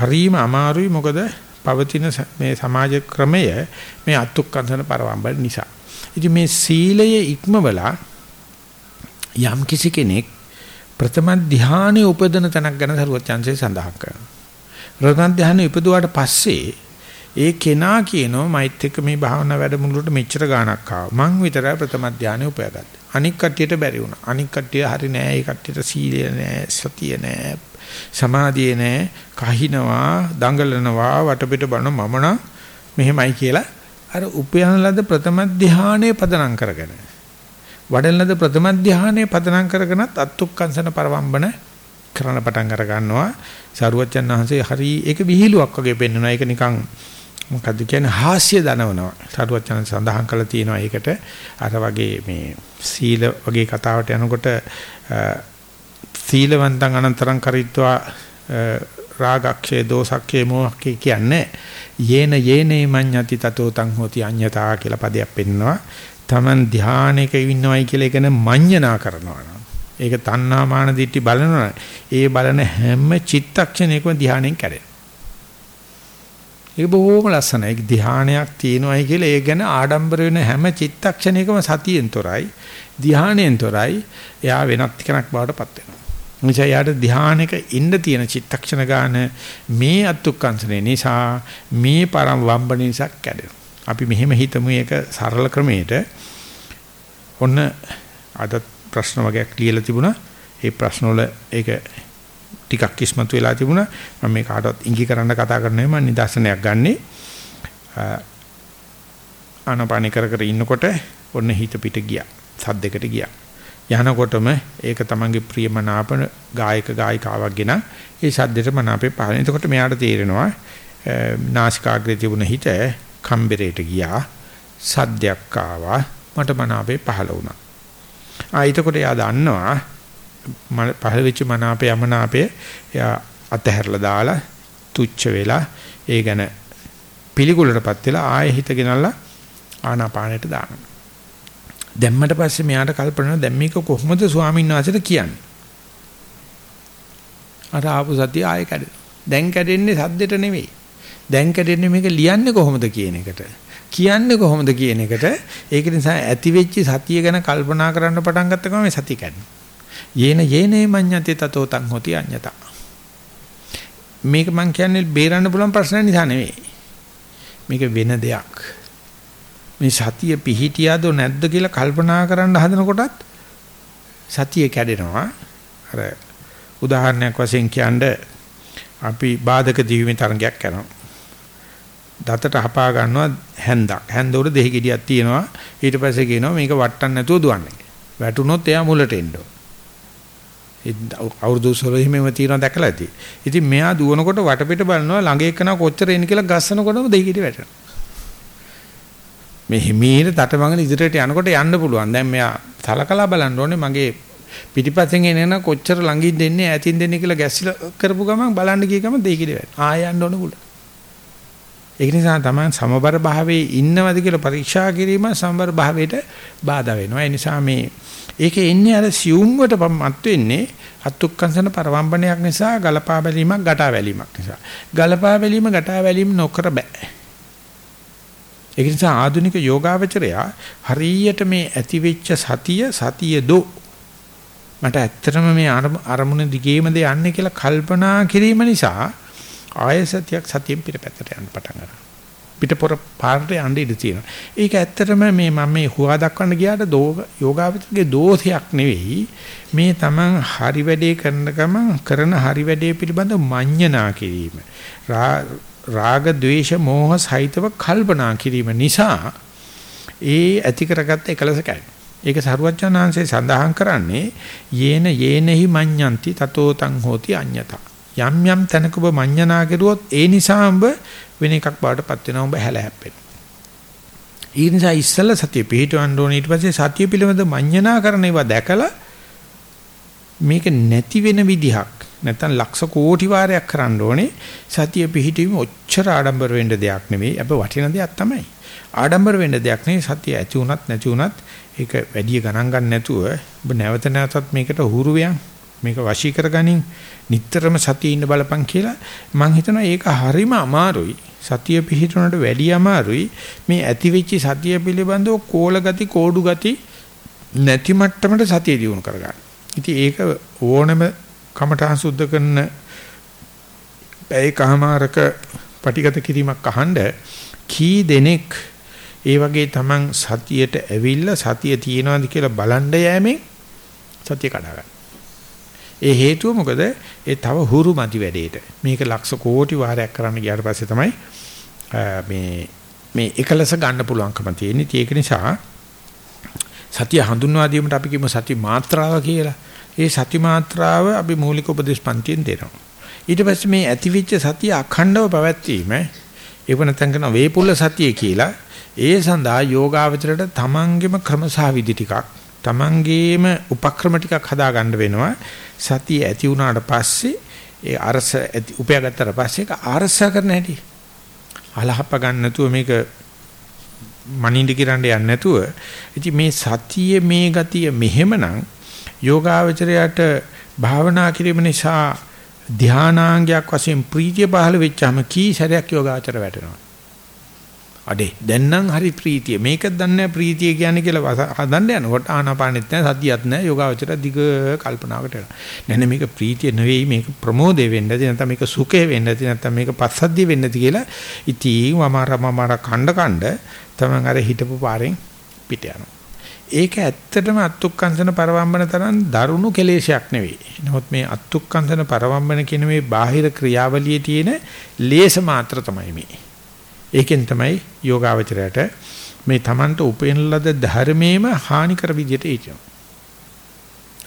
හරීම අමාරුයි මොකද පවතින මේ සමාජ ක්‍රමය මේ අත්ුක්කන්සන පරවම්බල් නිසා. ඉතින් මේ සීලය ඉක්මවලා යම් කිසි කෙනෙක් ප්‍රථම ධානයේ උපදින තැනක් ගැන සරුවත් chance සඳහන් කරනවා. ප්‍රථම ධානයේ උපදුවාට පස්සේ ඒ කෙනා කියනවා මෛත් එක්ක මේ භාවනා වැඩමුළුවට මෙච්චර ගාණක් ආවා. මං විතරයි ප්‍රථම ධානය උපයාගත්තේ. අනික් කට්ටියට බැරි වුණා. අනික් කට්ටිය හරි නෑ. ඒ කට්ටියට සීලය නෑ, සතිය නෑ, සමාධිය නෑ. කහිනවා, දඟලනවා, වටපිට බලන මම නම් මෙහෙමයි කියලා අර උපයන ලද ප්‍රථම ධානයේ පදනම් කරගෙන වඩන ලද ප්‍රථම ධානයේ පදනම් කරගෙනත් අත්ුක්කංශන පරවම්බන කරන්න පටන් අර ගන්නවා. සරුවච්චන් වහන්සේ හරි ඒක විහිළුවක් වගේ පෙන්වනවා. ඒක නිකන් මොකද්ද කියන්නේ හාස්‍ය දනවනවා. සරුවච්චන් සඳහන් කළා තියෙනවා ඒකට අර වගේ මේ සීල වගේ කතාවට යනකොට සීලවන්තං අනන්තරං කරිත්වා රාගක්ෂේ දෝසක්ඛේ මොහක්ඛේ කියන්නේ යේන යේනේ මඤ්ඤති තතෝ තං හෝති අඤ්ඤතා කියලා පදයක් පෙන්නනවා. Taman ධානයක ඉන්නවයි කියලා එකන මඤ්ඤනා කරනවා. ඒක තණ්හා මාන දිට්ටි බලනවා. ඒ බලන හැම චිත්තක්ෂණයකම ධානයෙන් කැඩෙනවා. ඒක බොහොම ලස්සනයි. ඒක ධානයක් තියෙනවායි කියලා ඒ ගැන ආඩම්බර වෙන හැම චිත්තක්ෂණයකම සතියෙන් තොරයි, ධානයෙන් තොරයි. එයා වෙනත් කෙනෙක් බවට පත් වෙනවා. නිසා යාට ධානයක ඉන්න තියෙන චිත්තක්ෂණ ගාන මේ අත්ුක්කංශනේ නිසා මේ පරම වම්බන නිසා කැඩෙනවා. අපි මෙහෙම හිතමු ඒක සරල ක්‍රමයට ඔන්න අදත් ප්‍රශ්න වගේක් ලියලා තිබුණා. ඒ ප්‍රශ්න වල ඒක ටිකක් ඉස්මතු වෙලා තිබුණා. මම මේ කාටවත් ඉඟි කරන්න කතා කරන්නේ මම නිදර්ශනයක් ගන්නෙ. ආනපාන කර කර ඉන්නකොට ඔන්න හිත පිට ගියා. සද්දයකට ගියා. යනකොටම ඒක තමන්ගේ ප්‍රියමනාප ගායක ගායිකාවක් ගෙන ඒ සද්දෙට මනාපේ පහළ. එතකොට මෙයාට තේරෙනවා නාසිකාග්‍රේ තිබුණ හිත කම්බරේට ගියා. සද්දයක් ආවා. මට මනාපේ පහළ වුණා. ආ එතකොට එයා දන්නවා පහළ වෙච්ච මනාපය යමනාපය එයා අතහැරලා දාලා තුච්ච වෙලා ඒ ගැන පිළිකුලටපත් වෙලා ආයෙ හිත ගෙනල්ලා ආනාපානෙට දානවා. දැම්මට පස්සේ මෙයාට කල්පනා දැන් මේක කොහොමද ස්වාමීන් වහන්සේට කියන්නේ? අර ආපු සතිය ආයෙ කැඩෙනවා. දැන් කැඩෙන්නේ සද්දෙට නෙවෙයි. දැන් කැඩෙන්නේ මේක ලියන්නේ කොහොමද කියන එකට. කියන්නේ කොහොමද කියන එකට ඒක නිසා ඇති වෙච්ච සතිය ගැන කල්පනා කරන්න පටන් ගත්ත ගමන් මේ සතිය කැඩෙනවා. යේන යේනේ මඤ්ඤති තතෝ තං හොති අඤ්ඤත. මේක මං කියන්නේ බේරන්න පුළුවන් ප්‍රශ්න නිසා නෙවෙයි. මේක වෙන දෙයක්. මේ සතිය පිහිටියාද නැද්ද කියලා කල්පනා කරන්න හදනකොටත් සතිය කැඩෙනවා. අර උදාහරණයක් වශයෙන් කියන්නේ අපි බාධක දිවිමේ තරඟයක් කරනවා. දතට හපා ගන්නවා හැන්දක්. හැන්ද උඩ දෙහි ගෙඩියක් තියෙනවා. ඊට පස්සේ කියනවා මේක වට්ටන්න නැතුව දුවන්න. වැටුනොත් එයා මුලට එන්න අවුරුදු 16 මෙම තියෙනවා දැකලා ඇති. ඉතින් මෙයා දුවනකොට වටපිට බලනවා ළඟ එක්කන කොච්චර එන්නේ කියලා ගස්සනකොටම දෙහි ගෙඩිය වැටෙනවා. මේ හිමීර තටමඟන ඉදිරියට යනකොට යන්න පුළුවන්. දැන් මෙයා සලකලා බලන්න ඕනේ මගේ පිටිපස්සෙන් එනන කොච්චර ළඟින් දෙන්නේ ඈතින් දෙන්නේ කියලා ගැස්සිලා කරපු ගමන් බලන්න ගිය ගමන් දෙහි ගෙඩිය වැටෙනවා. ආය යන්න ඕන බුල. ඒක නිසා තමයි සමබර භාවයේ ඉන්නවද කියලා පරීක්ෂා කිරීම සමබර භාවයට බාධා වෙනවා. ඒ නිසා මේ ඒකේ ඉන්නේ අර සියුම්වට මත් වෙන්නේ අත්ුක්කංශන පරවම්බනයක් නිසා ගලපා බැලීමක් ගටා බැලීමක් නිසා. ගලපා බැලීම ගටා බැලීම නොකර බෑ. ඒක නිසා ආධුනික යෝගාවචරයා හරියට මේ ඇතිවෙච්ච සතිය සතිය දෝ මට ඇත්තටම මේ අරමුණ දිගේම ද යන්නේ කියලා කල්පනා කිරීම නිසා ආයසතියක් සතියෙන් පිටපැත්තට යන්න පටන් ගන්නවා. පිටපොර පාරට යන්න ඉඩ තියෙනවා. ඒක ඇත්තටම මේ මම මේ හුවා දක්වන්න ගියාට යෝගාවචරගේ දෝෂයක් නෙවෙයි. මේ Taman හරි වැඩේ කරන ගමන් කරන හරි වැඩේ පිළිබඳ මඤ්ඤණා කිරීම. රාග, ద్వේෂ, මෝහ සහිතව කල්පනා කිරීම නිසා ඒ ඇති කරගත්ත එකලස කැයි. ඒක සරුවච්චාන්හන්සේ සඳහන් කරන්නේ යේන යේනෙහි මඤ්ඤන්ති තතෝ තං හෝති අඤ්ඤතා. යම් යම් තැනක ඔබ මඤ්ඤණා කෙරුවොත් ඒ නිසා ඔබ වෙන එකක් බාටපත් වෙනවා ඔබ හැල හැප්පෙන. ඒ නිසා ඉස්සෙල්ලා සතිය පිහිටවන්න ඕනේ. ඊට පස්සේ සතිය පිළිබඳ මඤ්ඤණා කරන ඒවා දැකලා මේක නැති වෙන විදිහක් නැත්තම් ලක්ෂ කෝටි වාරයක් කරන්න ඕනේ. සතිය පිහිටීම ඔච්චර ආඩම්බර වෙන්න දෙයක් නෙවෙයි අප වටින දෙයක් තමයි. ආඩම්බර වෙන්න දෙයක් නෙවෙයි සතිය ඇති උනත් නැති උනත් ඒක වැඩි ගණන් ගන්න නැතුව ඔබ නැවත නැවතත් මේකට හුරු වෙයන්. මේක වශී කරගනින් නිටතරම සතියේ ඉන්න බලපන් කියලා මම හිතනවා ඒක හරිම අමාරුයි සතිය පිහිටුනට වැඩි අමාරුයි මේ ඇති වෙච්ච සතිය පිළිබඳව කෝල ගති කෝඩු ගති නැති මට්ටමට සතිය දියුණු කරගන්න. ඉතින් ඒක ඕනම කමඨහං සුද්ධ කරන පැයකමාරක පටිගත කිරීමක් අහන්න කී දෙනෙක් ඒ වගේ Taman සතියට ඇවිල්ලා සතිය තියනවාද කියලා බලන්න යෑමෙන් සතිය කඩා ගන්න. ඒ හේතුව මොකද? ඒ තව හුරු මදි වැඩේට. මේක ලක්ෂ කෝටි වාරයක් කරන්න ගියාට පස්සේ තමයි මේ මේ එකලස ගන්න පුළුවන්කම තියෙන්නේ. ඒක නිසා සතිය හඳුන්වා දීමට අපි කියමු සති මාත්‍රාව කියලා. ඒ සති මාත්‍රාව අපි මූලික උපදේශ පන්තියෙන් දෙනවා. ඊට පස්සේ මේ ඇතිවිච්ච සතිය අඛණ්ඩව පැවැත්වීම ඒක නැත්නම් කරන වේපුල්ල සතිය කියලා ඒ සඳහා යෝගාවචරයට තමන්ගේම ක්‍රමසහවිදි ටිකක් තමන්ගේම උපක්‍රම ටිකක් හදා ගන්න වෙනවා සතිය ඇති වුණාට පස්සේ ඒ අරස ඇති උපයාගත්තට පස්සේ ඒක අරස කරන හැටි අලහප ගන්න නැතුව මේක මනින්ද කිරන්න යන්නේ නැතුව ඉතින් මේ සතියේ මේ ගතිය මෙහෙමනම් යෝගාවචරයට භාවනා කිරීම නිසා ධානාංගයක් වශයෙන් ප්‍රීතිය පහළ වෙච්චාම කී සැරයක් යෝගාචර වැටෙනවා. අඩේ දැන් නම් හරි ප්‍රීතිය. මේක දන්නේ ප්‍රීතිය කියන්නේ කියලා හදන්න යනකොට ආනාපානෙත් නැහැ සතියත් නැහැ යෝගාචර දිග කල්පනාවකට යනවා. නෑ මේක ප්‍රීතිය නෙවෙයි මේක ප්‍රමෝදේ වෙන්න ඇති නැත්නම් මේක සුඛේ වෙන්න ඇති නැත්නම් මේක පස්සද්ධිය වෙන්න ඇති කියලා ඉතින් වමාර වමාර කණ්ඩ කණ්ඩ තමන් අර හිටපු පාරෙන් පිට යනවා. ඒක ඇත්තටම අත්ුක්කංශන පරවම්බන තරම් දරුණු කෙලේශයක් නෙවෙයි. නමුත් මේ අත්ුක්කංශන පරවම්බන කියන මේ බාහිර ක්‍රියාවලියේ තියෙන ලේස මාත්‍ර තමයි මේ. ඒකෙන් තමයි යෝගාවචරයට මේ Tamanට උපෙන් ලද ධර්මයේම හානිකර විදියට ඒචන.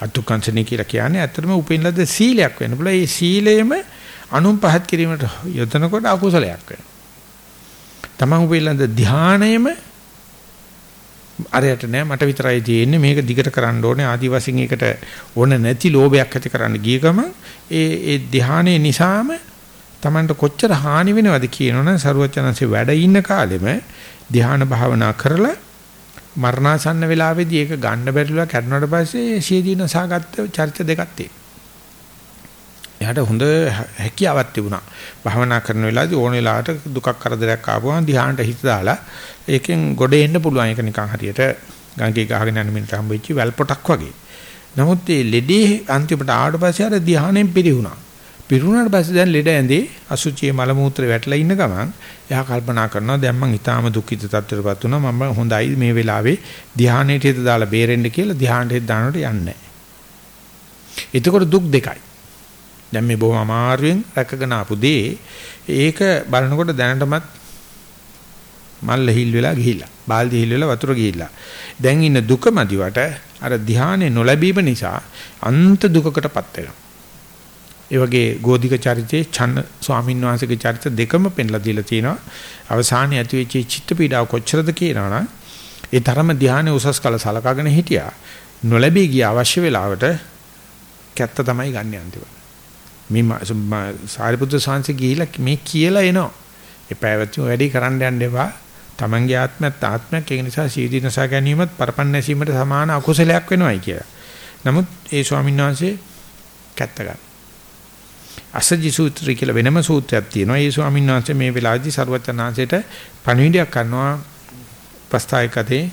අත්ුක්කංශනේ කියලා කියන්නේ ඇත්තටම උපෙන් ලද සීලයක් වෙන්න පුළුවන්. ඒ සීලයම අනුන් පහත් කිරීමට යොදනකොට අකුසලයක් වෙනවා. Taman උපෙන් ලද ධානයේම අරයට නෑ මට විතරයි තියෙන්නේ මේක දිගට කරන්න ඕනේ ආදිවාසීන් එකට ඕන නැති ලෝභයක් ඇති කරන්න ගිය ගමන් ඒ ඒ ධානයේ නිසාම Tamanට කොච්චර හානි වෙනවද කියනවනේ සරුවචනන්සේ වැඩ ඉන්න කාලෙම ධාන භාවනා කරලා මරණාසන්න වෙලාවේදී ඒක ගන්න බැරිලා කැඩුණාට පස්සේ සියදීන සාගත චරිත දෙකක් තියෙනවා. එයාට හොඳ හැකියාවක් තිබුණා. භාවනා කරන වෙලාවේදී ඕන වෙලාවට දුකක් කරදරයක් ආවම ධානයට හිත දාලා ඒකෙන් ගොඩ එන්න පුළුවන්. ඒක නිකන් හරියට ගංගේ ගහගෙන යන මිනිහට හම්බෙච්ච වැල් පොටක් වගේ. නමුත් මේ ලෙඩේ අන්තිමට ආවට පස්සේ අර ධානයෙන් පිරිහුණා. පිරුණාට පස්සේ දැන් ලෙඩ ඇඳේ අසුචියේ මල මූත්‍රේ වැටලා ඉන්න ගමන් එයා කල්පනා කරනවා දැන් මං ඊටාම දුක්ඛිත තත්ත්වයටපත් වුණා මම හොඳයි මේ වෙලාවේ ධානයට හිත දාලා බේරෙන්න කියලා ධානයට හිත දානකොට යන්නේ නැහැ. එතකොට දුක් දෙකයි. දැන් මේ බොහොම අමාරුවෙන් රැකගෙන ආපු දේ ඒක බලනකොට දැනටමත් මල්ල හිල් වෙලා ගිහිල්ලා බාල්දි හිල් වෙලා වතුර ගිහිල්ලා දැන් ඉන්න දුක මදිවට අර ධානය නොලැබීම නිසා අන්ත දුකකටපත් වෙනවා ඒ වගේ ගෝධික චරිතයේ චන්න ස්වාමීන් වහන්සේගේ චරිත දෙකම පෙන්ලා දීලා තියෙනවා අවසානයේ ඇති වෙච්ච චිත්ත පීඩාව කොච්චරද කියනවනම් ඒ තරම ධානය උසස් කළ සලකාගෙන හිටියා නොලැබී ගිය අවශ්‍ය වෙලාවට කැත්ත තමයි ගන්න අන්තිමට මේ සාරිපුත්‍ර සාංශ ගිහිලා මේ කියලා එනවා. එපෑවැත්තු වැඩි කරන්න යන්න එපා. තමන්ගේ ආත්මයත් ආත්මයක් ඒක නිසා සීදීනසා ගැනීමත් පරපන්න නැසීමට සමාන අකුසලයක් වෙනවයි කියලා. නමුත් ඒ ස්වාමීන් වහන්සේ කැත්ත ගන්න. අසජි සූත්‍රය කියලා වෙනම සූත්‍රයක් තියෙනවා. ඒ ස්වාමීන් වහන්සේ මේ වෙලාවේදී ਸਰවචනාංශයට පණිවිඩයක් කරනවා. පස්තායකතේ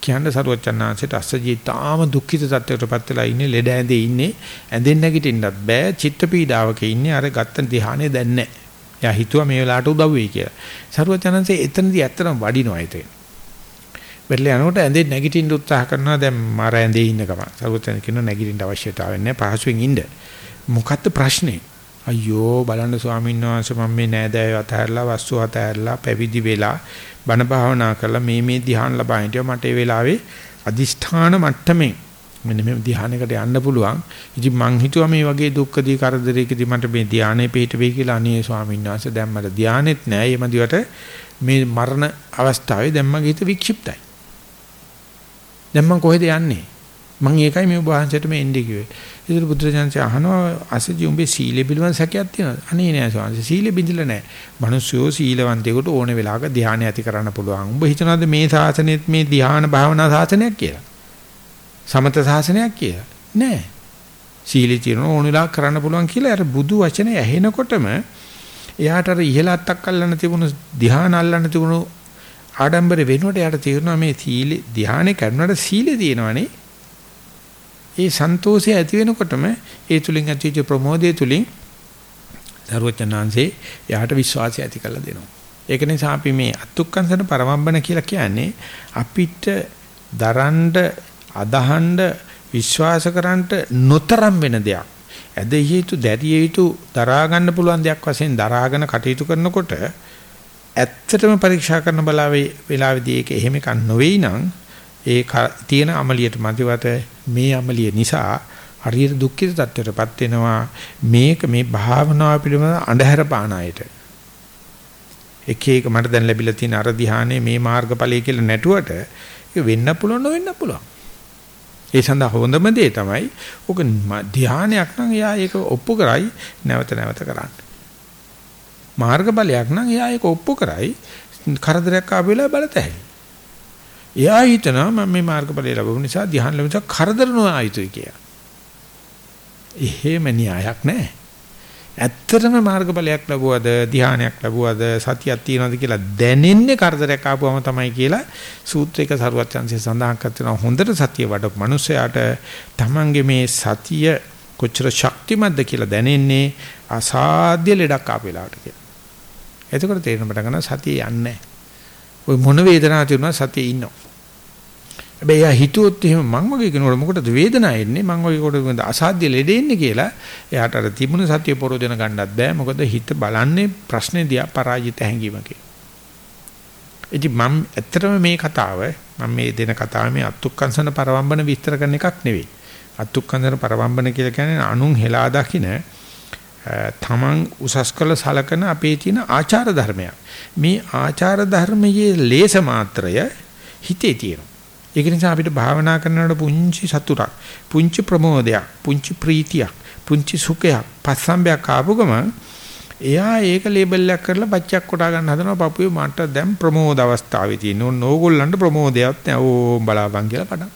කියන්න සරුවචනාංශයට අස්සජී තාම දුක්ඛිත තත්ත්වයකටපත් වෙලා ඉන්නේ ලෙඩ ඇඳේ ඉන්නේ ඇඳෙන් නැගිටින්නත් බෑ චිත්ත පීඩාවක ඉන්නේ අර ගත්ත ධ්‍යානෙ දැන් නැහැ. එයා හිතුවා මේ වෙලාවට උදව් වෙයි කියලා. සරුවචනාංශේ එතනදී ඇත්තටම වඩිනවා ඒක. වෙරළ යනකොට ඇඳෙන් නැගිටින්න උත්සාහ කරනවා දැන් මර ඇඳේ ඉන්න ගමන්. සරුවචන කියනවා නැගිටින්න අවශ්‍යතාවයක් නැහැ පහසුවෙන් ඉන්න. මොකද්ද ප්‍රශ්නේ? අයියෝ බලන්න ස්වාමීන් වහන්සේ මම මේ නෑදෑයව අතහැරලා වස්තු අතහැරලා පැවිදි වෙලා බණ භාවනා කරලා මේ මේ ධ්‍යාන ලබා හිටියා මට ඒ වෙලාවේ අදිෂ්ඨාන මට්ටමේ මෙන්න මේ ධ්‍යානයකට යන්න පුළුවන්. ඉතින් මං හිතුවා මේ වගේ දුක්ඛදී කරදරයකදී මට මේ ධ්‍යානෙ පිට වෙයි කියලා අනේ ස්වාමීන් වහන්සේ දැන් මට ධ්‍යානෙත් නෑ. ඒ මදිවට මේ මරණ අවස්ථාවේ දැන් මගේ හිත වික්ෂිප්තයි. දැන් මං කොහෙද යන්නේ? මං ඒකයි මේ ඔබ වහන්සේට මේ එන්නේ කිව්වේ. ඒතර බුදුරජාණන්සේ අහනවා අසජි උඹේ සීලෙ පිළිවන් සැකයක් තියෙනවද? අනේ නෑ ස්වාමීන් සීලෙ බිඳිලා නෑ. මිනිස්සුયો සීලවන්තයෙකුට ඕන වෙලාවක ධානය ඇති කරන්න පුළුවන්. උඹ හිතනවාද මේ ශාසනයත් මේ ධාන භාවනා ශාසනයක් කියලා? සමත ශාසනයක් කියලා? නෑ. සීලෙ තියෙන ඕන වෙලාවක කරන්න පුළුවන් කියලා අර බුදු වචනේ ඇහෙනකොටම එයාට අර ඉහළ අත්තක් අල්ලන්න තිබුණු ධාන අල්ලන්න තිබුණු ආඩම්බර වෙනුවට එයාට තේරෙනවා මේ සීලෙ ධානය කරනකොට සීලෙ තියෙනවනේ ඒ සන්තෝෂය ඇති වෙනකොටම ඒ තුලින් ඇතිවෙච්ච ප්‍රමෝදය තුලින් දරුවචනාංශේ යාට විශ්වාසය ඇති කරලා දෙනවා. ඒක නිසා අපි මේ අත්ුක්කංශන පරමම්බන කියලා කියන්නේ අපිට දරන්න අදහන්න විශ්වාස කරන්නට නොතරම් වෙන දෙයක්. ඇදිය යුතු දැරිය යුතු දරා ගන්න පුළුවන් දෙයක් වශයෙන් දරාගෙන කටයුතු කරනකොට ඇත්තටම පරීක්ෂා කරන බලාවේ වෙලාවේදී ඒක එහෙම එකක් නොවේයි නම් ඒ තියෙන අමලියට මැදිවත මේ අමලිය නිසා හරියට දුක්ඛිත තත්ත්වයටපත් වෙනවා. මේක මේ භාවනාව පිළිබඳ අඳුර පාන අයට. එක එක මට දැන් ලැබිලා තියෙන අර ධ්‍යානයේ මේ මාර්ගඵලයේ කියලා නැටුවට ඒක වෙන්න පුළුවන් නොවෙන්න පුළුවන්. ඒ සඳහා හොඳම දේ තමයි ඔක ධ්‍යානයක් නම් එයා ඒක ඔප්පු කරයි නැවත නැවත කරන්න. මාර්ගඵලයක් නම් එයා ඒක ඔප්පු කරයි කරදරයක් ආපු වෙලාව බලතැයි එයා හිතනවා මම මේ මාර්ගඵලය ලැබුණ නිසා ධ්‍යාන ලැබුණ කරදර නොආයුතුයි කියලා එහෙම න්‍යායක් නැහැ. ඇත්තටම මාර්ගඵලයක් ලැබුවද ධානයක් ලැබුවද සතියක් තියනවද කියලා දැනෙන්නේ කරදරයක් ආපුවම තමයි කියලා සූත්‍රයක සරුවත් chance සඳහන් කරනවා හොඳට සතිය වඩපු මිනිසයාට තමන්ගේ මේ සතිය කොච්චර ශක්තිමත්ද කියලා දැනෙන්නේ අසාධ්‍ය ලෙඩක් ආපු වෙලාවට කියලා. එතකොට තේරෙන පටන් ගන්නවා සතිය යන්නේ නැහැ. ওই මොන වේදනාවක් තිබුණා සතියේ ඉන්නවා. හැබැයි එයා හිතුවොත් එහෙම මං වගේ කෙනෙකුට මොකටද වේදනාව එන්නේ? මං වගේ කොට අසාධ්‍ය ලෙඩ එන්නේ කියලා? එයාට අර තිබුණ සතිය පරෝදෙන ගන්නත් බෑ. මොකද හිත බලන්නේ ප්‍රශ්නේ දිහා පරාජිත හැඟීමකින් ඉතින් මම ඇත්තටම මේ කතාව මම මේ දෙන කතාව මේ අත්ුක්කංශන පරවම්බන විස්තර කරන එකක් නෙවෙයි. අත්ුක්කංශන පරවම්බන කියලා කියන්නේ අනුන් හෙලා දකින තමන් උසස් කළ සලකන අපේ තියෙන ආචාර ධර්මයක්. මේ ආචාර ධර්මයේ ලේස මාත්‍රය හිතේ තියෙනවා. ඒක නිසා අපිට භාවනා කරනකොට පුංචි සතුටක්, පුංචි ප්‍රමෝදයක්, පුංචි ප්‍රීතියක්, පුංචි සුඛයක්, පස්සම්බයක් ආපු ගමන් එයා ඒක ලේබල් එකක් කරලා බච්චක් කොටා ගන්න හදනවා පපුවේ මට දැන් ප්‍රමෝද අවස්ථාවේ තියෙන ඕගොල්ලන්ට ප්‍රමෝදයක් නෑ ඕම් බලාපන් කියලා පටන්.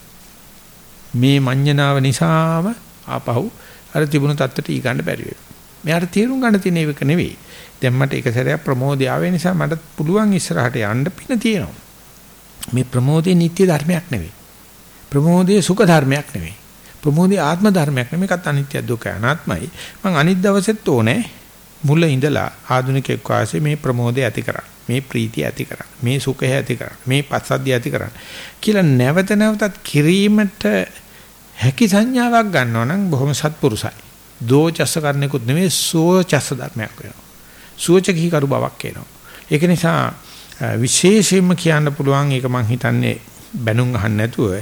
මේ මඤ්ඤණාව නිසාම ආපහු අර තිබුණු தත්තට ඊ ගන්න බැරි වෙනවා. මෙයාට තීරුම් ගන්න තියෙන එක නෙවෙයි. දැන් මට එක සැරයක් ප්‍රමෝදය ආවේ නිසා මට පුළුවන් ඉස්සරහට යන්න පින තියෙනවා. මේ ප්‍රමෝදේ නිත්‍ය ධර්මයක් නෙවෙයි. ප්‍රමෝදේ සුඛ ධර්මයක් නෙවෙයි. ප්‍රමෝදේ ආත්ම ධර්මයක් නෙවෙයි. මේකත් අනිත්‍ය දුක්ඛ අනාත්මයි. මං අනිත් දවසෙත් ඕනේ මුල ඉඳලා ආධුනිකෙක් වාසේ මේ ප්‍රමෝදය ඇති කරා. මේ ප්‍රීතිය ඇති කරා. මේ සුඛය ඇති කරා. මේ පස්සද්ධිය ඇති කරා. කියලා නැවත නැවතත් කිරීමට හැකි සංඥාවක් ගන්නවා නම් බොහොම සත්පුරුසයි. දෝචස්ස කරන්නෙකුත් නෙවෙයි සෝචස්ස ධර්මයක් වෙනවා. සෝචකී කරු බවක් එනවා. ඒක නිසා විශේෂයෙන්ම කියන්න පුළුවන් ඒක මං හිතන්නේ බැනුම් අහන්න නැතුව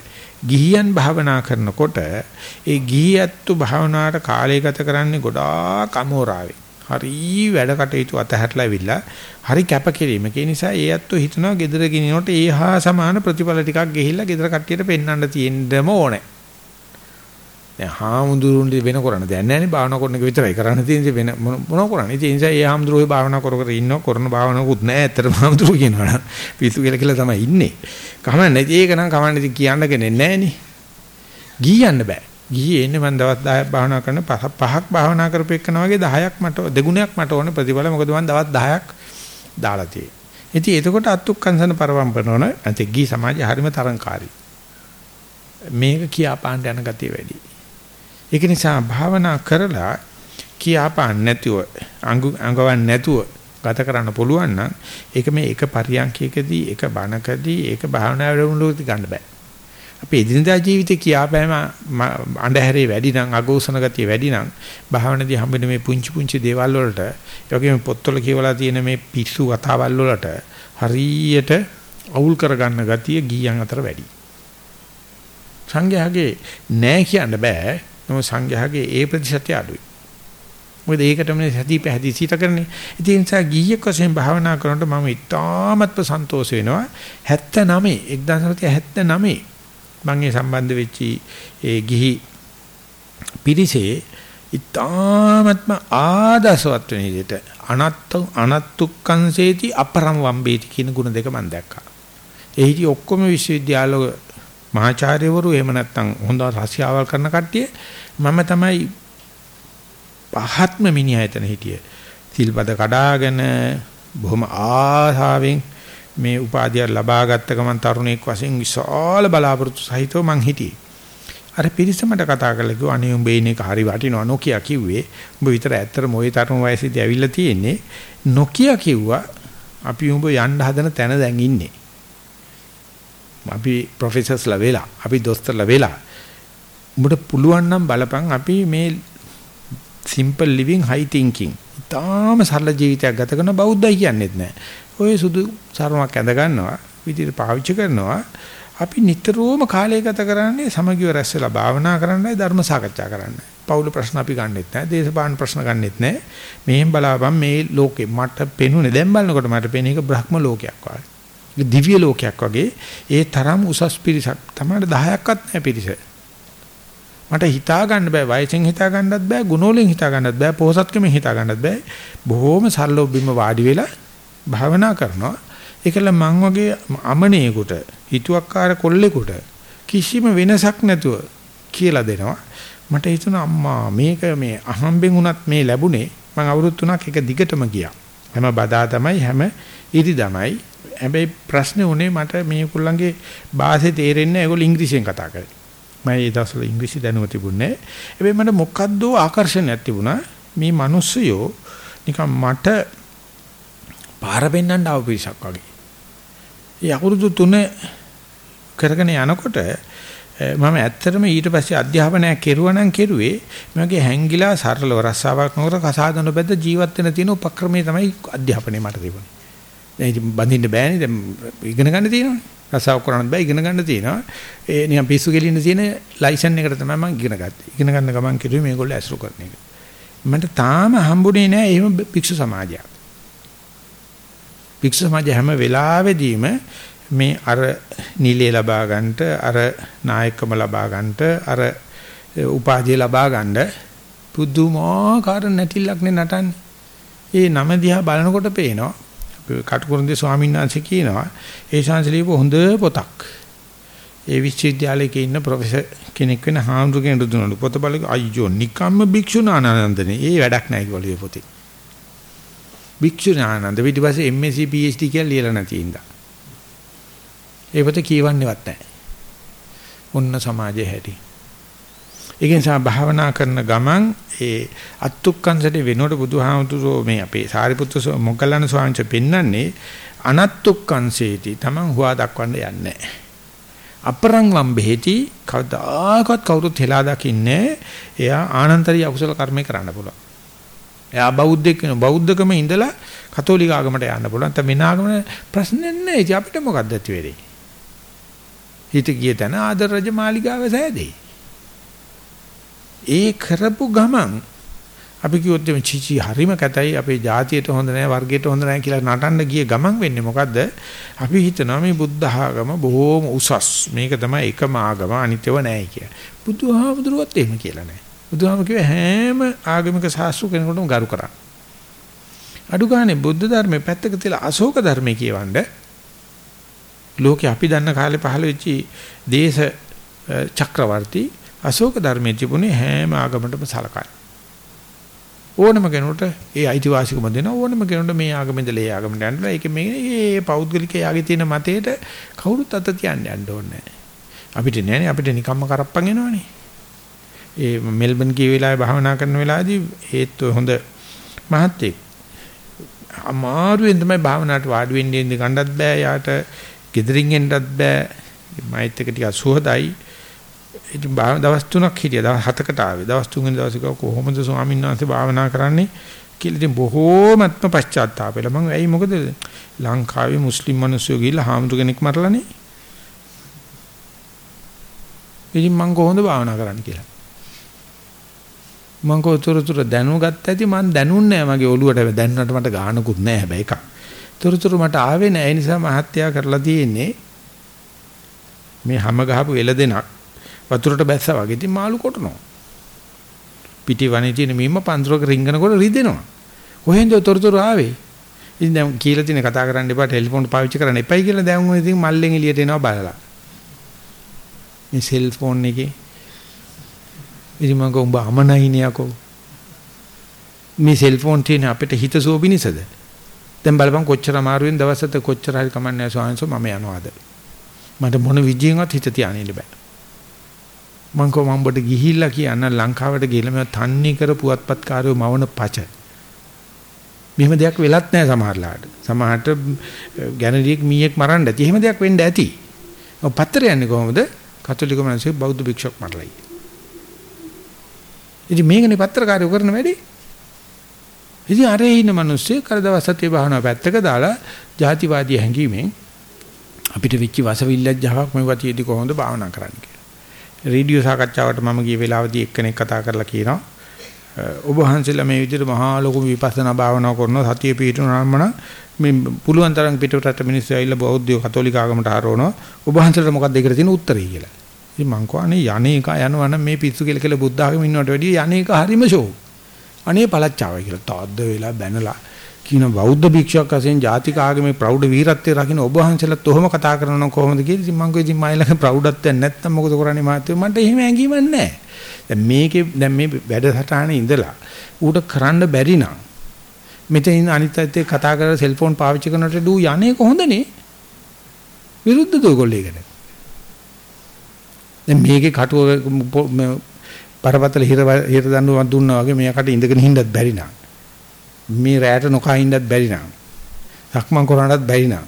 ගිහියන් භාවනා කරනකොට ඒ ගිහියත්තු භාවනාවට කාලය ගත කරන්නේ ගොඩාක් අමෝරාවේ. හරි වැඩ කටයුතු අතහැරලා ඇවිල්ලා හරි කැපකිරීමක. ඒ නිසා ඒ අත්තු හිතනවා gedara ගිනිනකොට ඒ හා සමාන ප්‍රතිඵල ටිකක් ගිහිල්ලා gedara කට්ටියට පෙන්වන්න තියෙන්නම ඕනේ. දැන් හාමුදුරුන්ට වෙන කරන්න දෙයක් නැහැ නේ. භාවනා කරන එක විතරයි කරන්න තියෙන්නේ වෙන මොනව කරන්නේ? ඒ නිසා ඒ හාමුදුරුවෝ භාවනා කර කර ඉන්නව. කරන භාවනාවකුත් නැහැ. ඇත්තටම හාමුදුරුවෝ කියනවා පිස්සු කියලා කියලා තමයි ඉන්නේ. කමන්නේ ඒක නම් කමන්නේ ඉතින් කියන්න කෙනෙක් නැහැ නේ. ගියන්න බෑ. ගියේ එන්නේ මම දවස් 10ක් භාවනා කරන පහක් භාවනා කරපෙන්නා වගේ 10ක් මට දෙගුණයක් මට ඕනේ ප්‍රතිඵල. මොකද මම දවස් 10ක් දාලා තියෙන්නේ. ඉතින් එතකොට අත්ුක්කංශන පරවම්පනවන අන්ති ගී සමාජය හරිම තරංකාරී. මේක කියා පාන්න යන ගතිය වැඩි. ඒක නිසා භාවනා කරලා කියාපාන්න නැතුව අඟවන් නැතුව ගත කරන්න පුළුවන් නම් ඒක මේ එක පරියන්කයකදී එක බණකදී ඒක භාවනා වැඩමුළුවකදී ගන්න බෑ. අපේ එදිනදා ජීවිතේ කියාපෑම අඳුරේ වැඩි නම් අගෝසන ගතිය වැඩි නම් භාවනාදී හම්බෙන මේ පුංචි පුංචි දේවල් වලට ඒ වගේම පොත්වල කියවලා තියෙන මේ පිස්සු කතාවල් වලට හරියට අවුල් කරගන්න ගතිය ගියන් අතර වැඩි. සංඝයාගේ නෑ කියන්න බෑ නමුත් සංඝයාගේ ඒ ප්‍රතිශතය අඩුයි. මොකද ඒකටම සතිය පැහැදිලි සිට කරන්නේ. ඒ නිසා ගිහියෙක් වශයෙන් භාවනා කරනකොට මම ඉතාමත්ම සන්තෝෂ වෙනවා. 79 1979 මම ඒ සම්බන්ධ වෙච්චි ඒ ගිහි පිරිසේ ඉතාමත්ම ආදසවත් වෙන විදිහට අනත්ත අනත්තුක්කංසේති අපරම් වම්බේති කියන ගුණ දෙක මම දැක්කා. ඒ හිටි ඔක්කොම විශ්වවිද්‍යාල මහාචාර්යවරු එහෙම නැත්නම් හොඳ රසියාවල් කරන කට්ටිය මම තමයි පහත්ම මිනිහා එතන හිටියේ. සිල්පද කඩාගෙන බොහොම ආසාවෙන් මේ උපාධිය ලබා ගත්ත ගමන් තරුණයෙක් වශයෙන් විශාල බලාපොරොත්තු සහිතව මං හිටියේ. අර පිරිස මට කතා කරලා කිව්වා අනේ උඹ ඉන්නේ හරි වටිනවා නොකිය කිව්වේ. උඹ විතර ඇත්තටම ওই තරුණ වයසේදී ඇවිල්ලා තියෙන්නේ. නොකිය කිව්වා අපි උඹ යන්න හදන තැන දැන් ඉන්නේ. අපි ප්‍රොෆෙසර්ස්ලා වෙලා අපි දොස්තරලා වෙලා උඹට පුළුවන් නම් බලපන් අපි මේ simple living high thinking තාම සරල ජීවිතයක් ගත කරන බෞද්ධයි කියන්නේත් නැහැ. ඔය සුදු සරමක් ඇඳ ගන්නවා විදිහට පාවිච්චි කරනවා අපි නිතරම කාලය ගත කරන්නේ සමගිව රැස් වෙලා භාවනා කරන්නයි ධර්ම සාකච්ඡා කරන්නයි. පෞල ප්‍රශ්න අපි ගන්නෙත් නැහැ. දේශපාලන ප්‍රශ්න ගන්නෙත් නැහැ. මෙහෙන් බලාපන් මේ ලෝකෙ මට පෙනුනේ දැන් බලනකොට මට පෙන එක බ්‍රහ්ම ලෝකයක් වගේ. දිව්‍ය ලෝකයක් වගේ ඒ තරම් උසස් පිරිසක්. තමයි 10ක්වත් නැහැ පිරිස. මට හිතා ගන්න බෑ වයසෙන් හිතා ගන්නත් බෑ ගුණෝලෙන් හිතා ගන්නත් බෑ පොහසත්කමෙන් හිතා ගන්නත් බෑ. බොහොම සරලව බිම වාඩි වෙලා භාවනා කරනවා. ඒකල මං වගේ අමනේකට හිතුවක්කාර කොල්ලෙකුට කිසිම වෙනසක් නැතුව කියලා දෙනවා. මට හිතුණා අම්මා මේක මේ අහම්බෙන් උනත් මේ ලැබුණේ. මං අවුරුදු 3ක් එක දිගටම ගියා. හැම බදා තමයි හැම ඉරිදමයි. හැබැයි ප්‍රශ්නේ උනේ මට මේගොල්ලන්ගේ භාෂේ තේරෙන්නේ නැහැ. ඒගොල්ලෝ ඉංග්‍රීසියෙන් කතා කරේ. මම ඒ දවස්වල ඉංග්‍රීසි දැනුම තිබුණේ හැබැයි මට මොකද්ද ආකර්ෂණයක් තිබුණා? මේ මිනිස්සුયો නිකන් මට පාර පෙන්නන්න ආව පිරිසක් වගේ. ඒ අවුරුදු 3 කරගෙන යනකොට මම ඇත්තටම ඊට පස්සේ අධ්‍යාපනයක් කෙරුවා නම් කෙරුවේ මගේ හැංගිලා සරලව රස්සාවක් නොකර කසාදන බෙද ජීවත් වෙන තියෙන උපක්‍රමයේ තමයි අධ්‍යාපනය මට තිබුණේ. දැන් ඉතින් බඳින්න බෑනේ දැන් ඉගෙන ගන්න තියෙනවනේ. රස්සාව කරන්න බෑ ඉගෙන ගන්න තියෙනවා. ඒ නිකන් පිස්සු ගෙලින්න තියෙන ලයිසන් එකට තමයි මම ඉගෙන ගත්තේ. ඉගෙන ගන්න ගමන් කිව්වේ මේගොල්ලෝ ඇසුරු කරන එක. මට තාම හම්බුනේ නෑ එහෙම භික්ෂු සමාජයක්. භික්ෂු සමාජය හැම වෙලාවෙදීම මේ අර නිලයේ ලබා ගන්නට අර නායකකම ලබා ගන්නට අර උපාධිය ලබා ගන්න පුදුමාකාර නැටිල්ලක් නේ නටන්නේ. ඒ නම දිහා බලනකොට පේනවා කටුකුරුන්දේ ස්වාමීන් වහන්සේ කියනවා ඒ ශාන්ස ලියපු හොඳ පොතක්. ඒ විශ්වවිද්‍යාලයක ඉන්න ප්‍රොෆෙසර් කෙනෙක් වෙන හාමුදුර කෙනෙක් දුන්නලු පොත බලක අයියෝ නිකම්ම භික්ෂුනානන්දනේ. ඒ වැඩක් නැහැ කිව්වලු පොතේ. භික්ෂුනානන්ද ඊට පස්සේ MSc PhD කියලා ලියලා නැති ඉඳා. ඒ පොත කියවන්නේවත් නැහැ. ඔන්න සමාජයේ හැටි. ඒක නිසා භාවනා කරන ගමන් ඒ අත්තුක්කංශට වෙනකොට බුදුහාමුදුරෝ මේ අපේ සාරිපුත්‍ර මොග්ගල්ලාන ස්වාමීන් වහන්සේ පෙන්වන්නේ අනත්තුක්කංශේති තමන් හුවා දක්වන්න යන්නේ අපරං වම්බෙහිති කවදාකවත් කවුරුත් හෙලා දකින්නේ එයා ආනන්තරිය අකුසල කර්මේ කරන්න පුළුවන්. එයා බෞද්ධෙක් වෙන බෞද්ධකම ඉඳලා කතෝලික ආගමට යන්න පුළුවන්. නැත්නම් වෙන ආගමන ප්‍රශ්නේ නැහැ. ඉතින් අපිට මොකක්ද ඇති වෙන්නේ? හිත ගිය තැන ආදර රජ මාලිගාව සෑදේ. ඒ කරපු ගමන් අපි කිව්වොත් මේ චිචි හරිම කැතයි අපේ ජාතියට හොඳ නැහැ වර්ගයට හොඳ නැහැ කියලා නටන්න ගිය ගමන් වෙන්නේ මොකද්ද අපි හිතනවා මේ බුද්ධ ආගම බොහෝම උසස් මේක තමයි එකම ආගම අනිත්‍යව නැහැ කිය. බුදුහාමුදුරුවොත් එහෙම කියලා නැහැ. බුදුහාම කිව්වේ හැම ආගමික ශාස්ත්‍ර කෙනෙකුටම ගරු කරන්න. අඩු ගානේ බුද්ධ ධර්මයේ පැත්තක තියලා අශෝක ධර්මයේ කියවන්නේ ලෝකේ අපි දන්න කාලේ පහළ වෙච්චි දේශ චක්‍රවර්ති අශෝක ධර්මයේ තිබුණේ හැම ආගමකටම සලකයි. ඕනම කෙනෙකුට ඒ අයිතිවාසිකම දෙන ඕනම කෙනෙකුට මේ ආගමෙන්ද ලේ ආගමෙන්ද යන්නලා ඒක මේ මේ පෞද්ගලික යාගේ තියෙන මතයට කවුරුත් අත තියන්න යන්න ඕනේ අපිට නෑනේ අපිට නිකම්ම කරප්පන් එනවනේ. ඒ මෙල්බන් ගිය වෙලාවේ භාවනා කරන වෙලාවේදී ඒත් හොඳ මහත්තයෙක්. අමාරුවෙන් තමයි භාවනාවට වාඩි වෙන්නේ ඉඳ ගන්නත් බෑ යාට ගෙදරින් එන්නත් බෑ. මයිත් එක ටිකක් සුහදයි. ඉතින් දවස් තුනක් හිටියා. දවස් හතකට ආවේ. දවස් තුන්වෙනි දවසේ කොහොමද ස්වාමීන් වහන්සේ භාවනා කරන්නේ කියලා ඉතින් බොහෝමත්ම පශ්චාත්තාප වෙලා මම ඇයි මොකද ලංකාවේ මුස්ලිම් මිනිස්සු ගිහිල්ලා හාමුදුර කෙනෙක් මරලානේ. ඉතින් මම කොහොමද භාවනා කරන්න කියලා? මම කොතරතුර දැනුගත්ත ඇති මම දැනුන්නේ නැහැ මගේ ඔළුවට. දැන්නට මට ගානකුත් නැහැ හැබැයි එකක්. තොරතුරු මට ආවේ නැහැ. ඒ නිසා මහත්යා කරලා තියෙන්නේ මේ හැම ගහපු එළ දෙනක් වතුරට බැස්සා වගේ ඉතින් මාළු කොටනවා. පිටි වනේ තියෙන මීම පන්තරක රිංගනකොට රිදෙනවා. කොහෙන්ද තොරතුරු ආවේ? ඉතින් දැන් කියලා තියෙන කතා කරන්න එපා ටෙලිෆෝන් පාවිච්චි කරන්න එපයි කියලා දැන් උන් ඉතින් මල්ලෙන් එළියට එනවා බලලා. මේ සෙල්ෆෝන් එකේ ඉතින් මම උඹ අමනයිනේ යකෝ. මේ සෙල්ෆෝන් තියෙන අපිට හිත සෝබිනිසද? දැන් බලපන් කොච්චර අමාරුවෙන් දවසට කොච්චර හරි කමන්නේ ස්වාමීන් වහන්සේ මම යනවාද මට මොන විදියෙන්වත් හිත තියාගෙන ඉන්න බෑ මං කො මම්බට ගිහිල්ලා කියන්න ලංකාවට ගිහලා මම තන්නේ කර පුවත්පත් කාර්යෝ මවන පච. මෙහෙම දෙයක් වෙලත් නැහැ සමහරලාට. සමහරට ගැනලියෙක් මීයක් මරන්න ඇති. එහෙම දෙයක් වෙන්න ඇති. ඔය පත්‍ර යන්නේ කොහොමද? කතෝලික මිනිස්සු බෞද්ධ භික්ෂුවක් මරලයි. ඉතින් මේකනේ පත්‍රකාරයෝ කරන වැඩේ. ඉතින් අරේ ඉන්න මිනිස්සු කරදවස් සතිය භාවනාව පැත්තක දාලා ಜಾතිවාදී හැඟීමෙන් අපිට වෙච්ච වසවිල්ලජ්ජාවක් මේ වතියේදී කොහොමද භාවනා කරන්න කියලා. රේඩියෝ සාකච්ඡාවට මම ගිය වෙලාවදී එක්කෙනෙක් කතා කරලා කියනවා ඔබ වහන්සේලා මේ විදිහට මහා ලොකු විපස්සනා භාවනාව කරනවා සතිය පිටුනම්මන මේ පුළුවන් තරම් පිටුරට මිනිස්සු ඇවිල්ලා බෞද්ධ කතෝලික ආගමට හරවනවා ඔබ වහන්සේලා මොකක්ද ඒකට තියෙන උත්තරේ කියලා. ඉතින් මං කවන්නේ යන්නේක යනවනම් මේ පිස්සු කියලා කියලා බුද්ධ ආගම ඉන්නවට වැඩිය යන්නේක හරිම ෂෝ. අනේ පළච්චාවයි කියලා තාද්ද වෙලා බැනලා කියන බෞද්ධ භික්ෂුවක් වශයෙන් ජාතික ආගමේ ප්‍රෞಢ වීරත්වයේ රකින්න ඔබ වහන්සේලාත් ඔහොම කතා කරනවා කොහොමද කියලා. ඉතින් මං කිව්වා ඉතින් මයිලක ප්‍රෞಢත්වයක් නැත්තම් මොකද කරන්නේ මාත්‍ය මට එහෙම ඇඟීමක් නැහැ. දැන් මේකේ දැන් මේ වැඩසටහනේ ඉඳලා ඌට කරන්න බැරි නම් මෙතන ඉන්න අනිත් අයත් කතා කරලා සෙල්ෆෝන් පාවිච්චි කරනකොට ඌ යන්නේ කොහොඳනේ? විරුද්ධ දෝගොල්ලේකට දැන් මේකේ කටුව පරපතල හිර හිර දඬුවම් දුන්නා වගේ මේකට ඉඳගෙන හින්දත් බැරි නා මේ රැයට නොකා ඉන්නත් බැරි නා සක්මන් කරන්නත් බැරි නා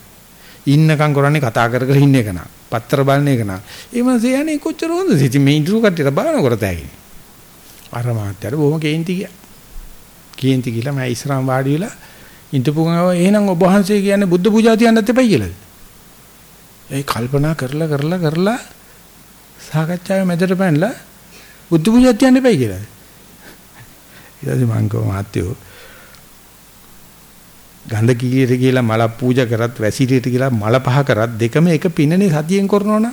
ඉන්නකම් කරන්නේ කතා කර කර ඉන්න එක නා පත්‍ර බලන එක නා ඒ මනසේ යන්නේ කොච්චර හොඳද? ඉතින් මේ ඉදිරි කට්ටියට බාන කරතයි අර මාත්‍යාර බොහොම කේන්ති ගියා. කේන්ති කියලා මම ඉස්රාම් වාඩි වෙලා ඉඳපු ගමන් එහෙනම් ඔබ වහන්සේ කියන්නේ බුද්ධ පූජා තියන්නත් එපයි කියලාද ඒ කල්පනා කරලා කරලා කරලා සාකච්ඡාවේ මැදට පැනලා බුද්ධ පූජා තියන්න එපයි කියලා. ඊට පස්සේ මං කව මාත්‍යෝ ගන්ධ කීලියට කියලා මල පූජා කරත් වැසිලියට කියලා මල පහ කරත් දෙකම එක පිනනේ සතියෙන් කරනවනම්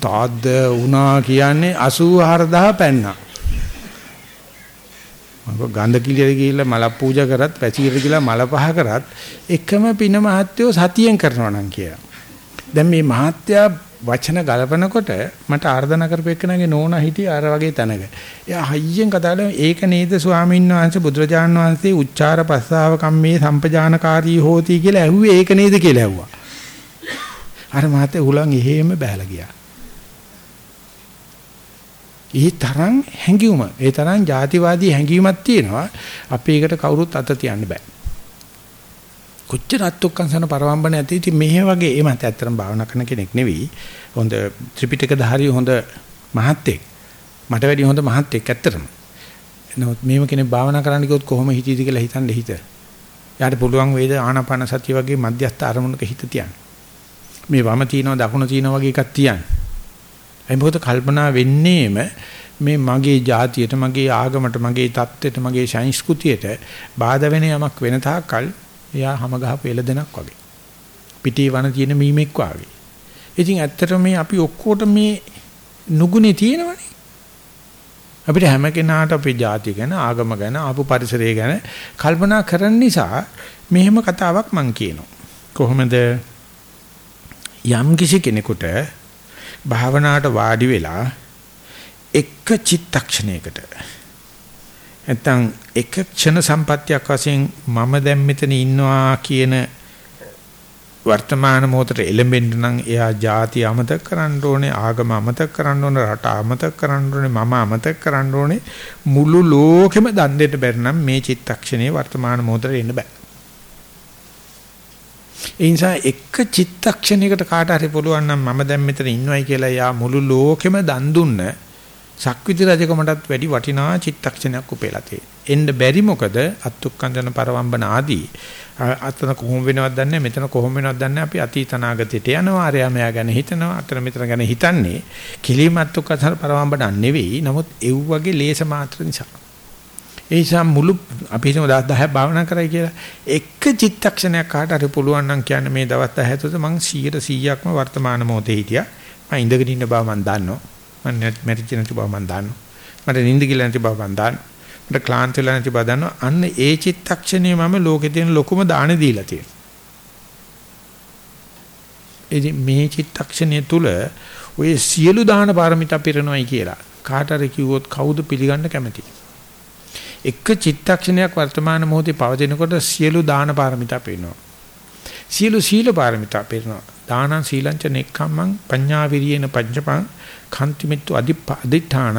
තාද්ද වුණා කියන්නේ 84000 පැන්නා. මම ගන්ධ කීලියට කියලා මල පූජා කරත් වැසිලියට කියලා මල පහ කරත් එකම පින මහත්යෝ සතියෙන් කරනවා නම් කියලා. දැන් මේ මහත්යා වචන ගලපනකොට මට ආර්දනා කරපෙන්නගේ නෝනා හිටිය අර වගේ තැනක. එයා හයියෙන් කතා කරලා ඒක නේද ස්වාමීන් වහන්සේ බුදුරජාන් වහන්සේ උච්චාර පස්සාව කම්මේ සම්පජානකාරී හෝති කියලා ඇහුවේ ඒක නේද කියලා ඇහුවා. අර මහත්තයා උලන් එහෙම බහැලා ගියා. ඒ තරම් හැඟීම, ඒ තරම් ಜಾතිවාදී හැඟීමක් තියෙනවා. අපි ඒකට කවුරුත් අත තියන්න බෑ. කොච්චර අත්ොක්කංශන පරවම්බන ඇති. ඉතින් මෙහෙ වගේ ඒ මත ඇත්තටම භාවනා කරන කෙනෙක් නෙවෙයි. හොඳ ත්‍රිපිටක ධාරී හොඳ මහත්ෙක් මට වැඩි හොඳ මහත්ෙක් ඇත්තටම. නමුත් මේව කෙනෙක් භාවනා කරන්න ගියොත් කොහොම හිතීද කියලා හිතන්න හිත. යාට පුළුවන් වේද ආනාපාන සතිය වගේ මධ්‍යස්ථ අරමුණක හිත තියන්න. මේ වම තියනවා දකුණ තියනවා වගේ එකක් තියන්න. ඒ මොකද කල්පනා වෙන්නේම මේ මගේ જાතියට මගේ ආගමට මගේ தත්ත්වයට මගේ සංස්කෘතියට බාධා වෙන යමක් වෙන තාක්කල් එයා හැම ගහපු එළදෙනක් වගේ. පිටේ වන තියෙන මීමෙක් වගේ. ඉතින් ඇත්තටම මේ අපි ඔක්කොට මේ නුගුනේ තියෙනවනේ. අපිට හැම කෙනාට අපේ ජාතිය ගැන ආගම ගැන ආපු පරිසරය ගැන කල්පනා කරන නිසා මෙහෙම කතාවක් මම කියනවා. කොහොමද යම් කිසි කෙනෙකුට භාවනාවට වාඩි වෙලා එක චිත්තක්ෂණයකට නැත්තම් එක ක්ෂණ සම්පත්තියක් වශයෙන් මම දැන් මෙතන ඉන්නවා කියන වර්තමාන මොහොතට එළඹෙන්න නම් එයා ಜಾති අමතක කරන්න ඕනේ ආගම අමතක කරන්න ඕනේ රට අමතක කරන්න ඕනේ මම අමතක කරන්න ඕනේ. මුළු ලෝකෙම දන් දෙන්න බැරි නම් මේ චිත්තක්ෂණයේ වර්තමාන මොහොතට එන්න බෑ. ඒ නිසා එක චිත්තක්ෂණයකට කාට හරි පුළුවන් නම් මම දැන් මෙතන ඉන්නවයි කියලා යා මුළු ලෝකෙම දන් දුන්න සක්විති රජකමටත් වැඩි වටිනා චිත්තක්ෂණයක් උපේලා තියෙනවා. එන්න බැරි මොකද අත්ුක්කන්දන පරවම්බන ආදී? අතන කොහොම වෙනවද දන්නේ මෙතන කොහොම වෙනවද දන්නේ අපි අතීත අනාගතයට යනවා. ආරයා මෙයා ගැන හිතනවා. අතන මෙතන ගැන හිතන්නේ කිලිමත් උක්කසර පරවම්බන නෙවෙයි. නමුත් එව් වගේ ලේස මාත්‍ර නිසා. ඒ නිසා මුළු අපි හිතමු දවස් 10ක් භාවනා කරයි කියලා. එක චිත්තක්ෂණයක් කාට හරි පුළුවන් නම් කියන්නේ මේ දවස් 10 ඇතුළත මං 100%ක්ම වර්තමාන මොහොතේ හිටියා. මම ඉඳගෙන ඉන්න බව මම දන්නවා. මම මැරිච්ච නැති බව මම දන්නවා. මට නිින්ද කියලා නැති බව මම දන්නවා. මට ක්ලාන්ත වෙලා නැති බව දන්නවා. අන්න ඒ චිත්තක්ෂණය මම ලෝකේ තියෙන ලොකුම දාන දීලා තියෙනවා. ඉතින් මේ චිත්තක්ෂණය තුල ඔය සියලු දාන පාරමිතා පිරනොයි කියලා කාට හරි කිව්වොත් කවුද පිළිගන්න කැමති? එක චිත්තක්ෂණයක් වර්තමාන මොහොතේ පවතිනකොට සියලු දාන පාරමිතා පිරෙනවා. සියලු සීල පාරමිතා පිරෙනවා. දානං සීලං ච නෙක්ඛම්මං පඤ්ඤා විරියේන පඤ්චපං කන්ති මෙත්තු අදිඨාන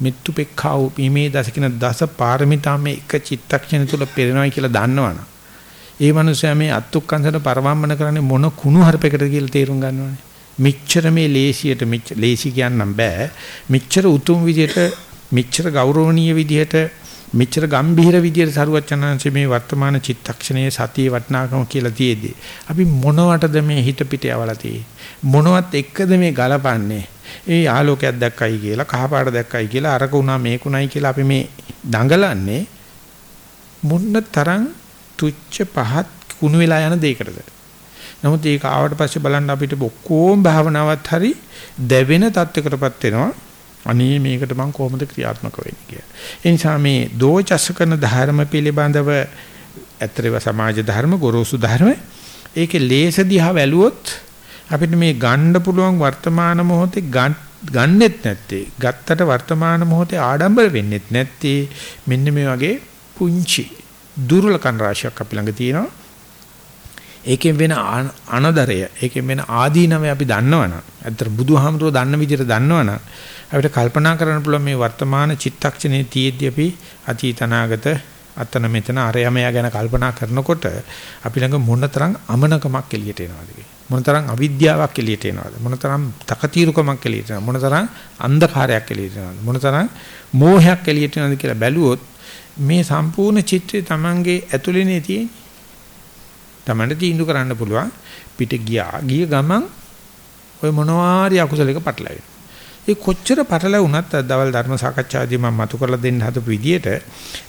මෙත්තු පෙක්ඛාව මේ දසකින දස පාරමිතා මේ එක චිත්තක්ෂණ තුල පෙරෙනවයි කියලා දන්නවනම් ඒ මනුස්සයා මේ අත්ුක්කංශන පරවම්මන කරන්නේ මොන කුණු හරපයකට කියලා තේරුම් ගන්නවනේ. මෙච්චර මේ ලේසියට මෙච්චර ලේසි කියන්නම් බෑ. මෙච්චර උතුම් විදියට මෙච්චර ගෞරවනීය විදියට මෙච්චර ගම්භීර විදියට සරුවචනංශ මේ වර්තමාන චිත්තක්ෂණයේ සතියේ වටනාකම කියලා තියේදී අපි මොනවටද මේ හිත පිට යවලා තියෙන්නේ? මොනවත් එක්කද මේ ගලපන්නේ? ඒ ආලෝකයක් දැක්කයි කියලා කහපාට දැක්කයි කියලා අරක උනා මේකුණයි කියලා අපි මේ දඟලන්නේ මොන්න තරම් තුච්ච පහත් කුණු වෙලා යන දෙයකටද? නමුත් ඒක ආවට පස්සේ බලන්න අපිට ඔක්කොම භාවනාවත් හරි දැවෙන තත්යකටපත් වෙනවා. අනේ මේකට මම කොහොමද ක්‍රියාත්මක වෙන්නේ කියලා. ඒ නිසා මේ දෝචස කරන ධර්ම පිළිබඳව ඇත්තටම සමාජ ධර්ම ගොරෝසු ධර්ම ඒකේ ලේස දිහා වැළුවොත් අපිට මේ ගන්න පුළුවන් වර්තමාන මොහොතේ ගන්නෙත් නැත්තේ. ගත්තට වර්තමාන මොහොතේ ආඩම්බර වෙන්නෙත් නැත්තේ. මෙන්න මේ වගේ පුංචි දුර්ලකන් රාශියක් අපි ළඟ තියෙනවා. ඒකෙන් වෙන අනදරය ඒකෙන් වෙන ආදීනවය අපි දන්නවනම් ඇත්තට බුදුහාමුදුරුවෝ දන්න විදිහට දන්නවනම් අපිට කල්පනා කරන්න පුළුවන් මේ වර්තමාන චිත්තක්ෂණයේ තියෙද්දි අපි අතීත අනාගත අතන මෙතන අරයමයා ගැන කල්පනා කරනකොට අපි ළඟ මොනතරම් අමනකමක් එළියට එනවද? මොනතරම් අවිද්‍යාවක් එළියට එනවද? මොනතරම් තකතිරුකමක් එළියට එනවද? මොනතරම් අන්ධකාරයක් එළියට එනවද? මොනතරම් මෝහයක් එළියට එනවද කියලා බැලුවොත් මේ සම්පූර්ණ චිත්‍රය Tamange ඇතුළේනේ තියෙන්නේ. Tamanට තීන්දුව කරන්න පුළුවන්. පිට ගියා. ගිය ගමන් ඔය මොනවාරි අකුසලයක පටලැවෙනවා. ඒ කොච්චර පටලැවුණත් දවල් ධර්ම සාකච්ඡාදී මම මතු කරලා දෙන්න හදපු විදියට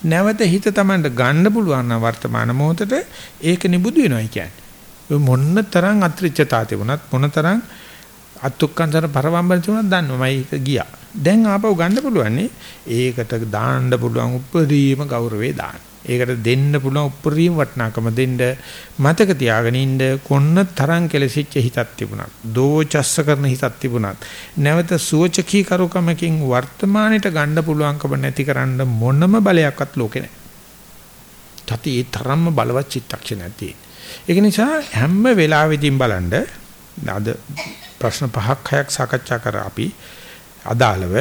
නැවත හිත Tamanට ගන්න පුළුවන් නම් වර්තමාන මොහොතට ඒක නිබුදු වෙනවා කියන්නේ. ඔය මොන්න තරම් අත්‍රිච්ඡතා තිබුණත් මොන තරම් අත්ුක්කන්තර පරවම්බන තිබුණත් දන්නවා මම ඒක ගියා. දැන් ආපහු ගන්න පුළුවන් ඒකට දාන්න පුළුවන් උපරිම ගෞරවේ දාන්න. ඒකට දෙන්න පුළුවන් උපරිම වටිනාකම දෙන්න මතක තියාගෙන ඉන්න කොන්න තරම් කෙලසිච්ච හිතක් තිබුණත් දෝචස්ස කරන හිතක් තිබුණත් නැවත සුවචකී කරුකමකින් වර්තමානෙට ගන්න පුළුවන්කම නැතිකරන්න මොනම බලයක්වත් ලෝකේ නැහැ. තති ඒ තරම්ම බලවත් චිත්තක්ෂණයක් තියෙන. ඒක නිසා හැම වෙලාවෙදීම බලන්න අද ප්‍රශ්න පහක් හයක් සාකච්ඡා කර අපි අදාළව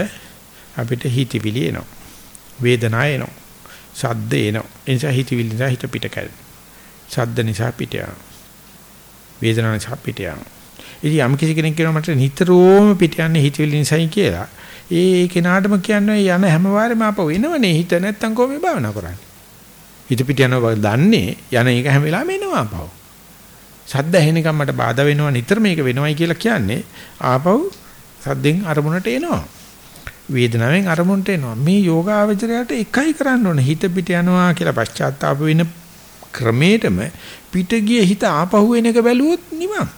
අපිට හිතවිලි එනවා. වේදනාව එනවා. සද්ද එනවා. ඒ නිසා හිතවිලි නිසා හිත පිට කැරෙනවා. සද්ද නිසා පිට යනවා. වේදනාව නිසා පිට යනවා. ඉතින් යම් කිසි කෙනෙක් කියනවා මට නිතරම පිට යන්නේ හිතවිලි නිසායි කියලා. ඒ කෙනාටම කියන්නේ යන හැම වාරෙම අප වෙනවනේ හිත නැත්තම් කොහොමද භාවනා කරන්නේ? හිත පිට යනවා බව දන්නේ යන එක හැම වෙලාවෙම එනවා අපව. සද්ද ඇහෙනකම් මට බාධා වෙනවා නිතර මේක වෙනවයි කියලා කියන්නේ ආපහු සද්දෙන් අරමුණට එනවා. වේදනාවෙන් අරමුණට එනවා. මේ යෝගාවචරයට එකයි කරන්න ඕනේ. හිත පිට යනවා කියලා පශ්චාත්තාප වෙන ක්‍රමේටම පිට ගිය හිත ආපහු එන එක බැලුවොත් නිවන්.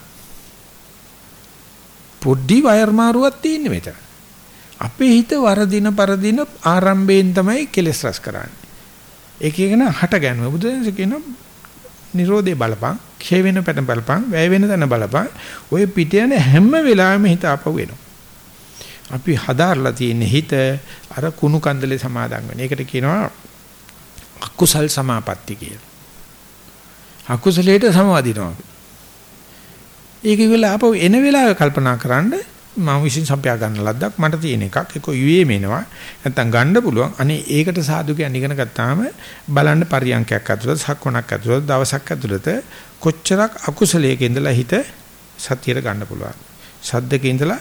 පොඩි වයර් මාරුවක් තියෙන්නේ මෙතන. අපේ හිත වරදින පරදින ආරම්භයෙන් තමයි කෙලස් රස කරන්නේ. ඒක කියන හට ගැනීම බුදුදහම කියන නිරෝධේ බලපං, ක්ෂය වෙන පැන බලපං, වැය වෙන තැන බලපං. ඔය පිට යන හැම වෙලාවෙම හිත ආපහු එනවා. අපි හදාarලා තියෙන හිත අර කුණු කන්දලේ සමාදන් වෙන. ඒකට කියනවා අකුසල් සමාපatti කියලා. අකුසලයට සමවදිනවා. ඒක ඉවලා අපව එන වෙලාව කල්පනා කරන්න මම විශ්ින් සම්පයා ගන්න ලද්දක් මට තියෙන එකක් ඒක යුවේ මේනවා නැත්තම් ගන්න පුළුවන් අනේ ඒකට සාදු කියන ඉගෙන ගත්තාම බලන්න පරියන්කයක් ඇතුළත සක්වණක් ඇතුළත දවසක් ඇතුළත කොච්චරක් අකුසලයක ඉඳලා හිත සතියට ගන්න පුළුවන් සද්දක ඉඳලා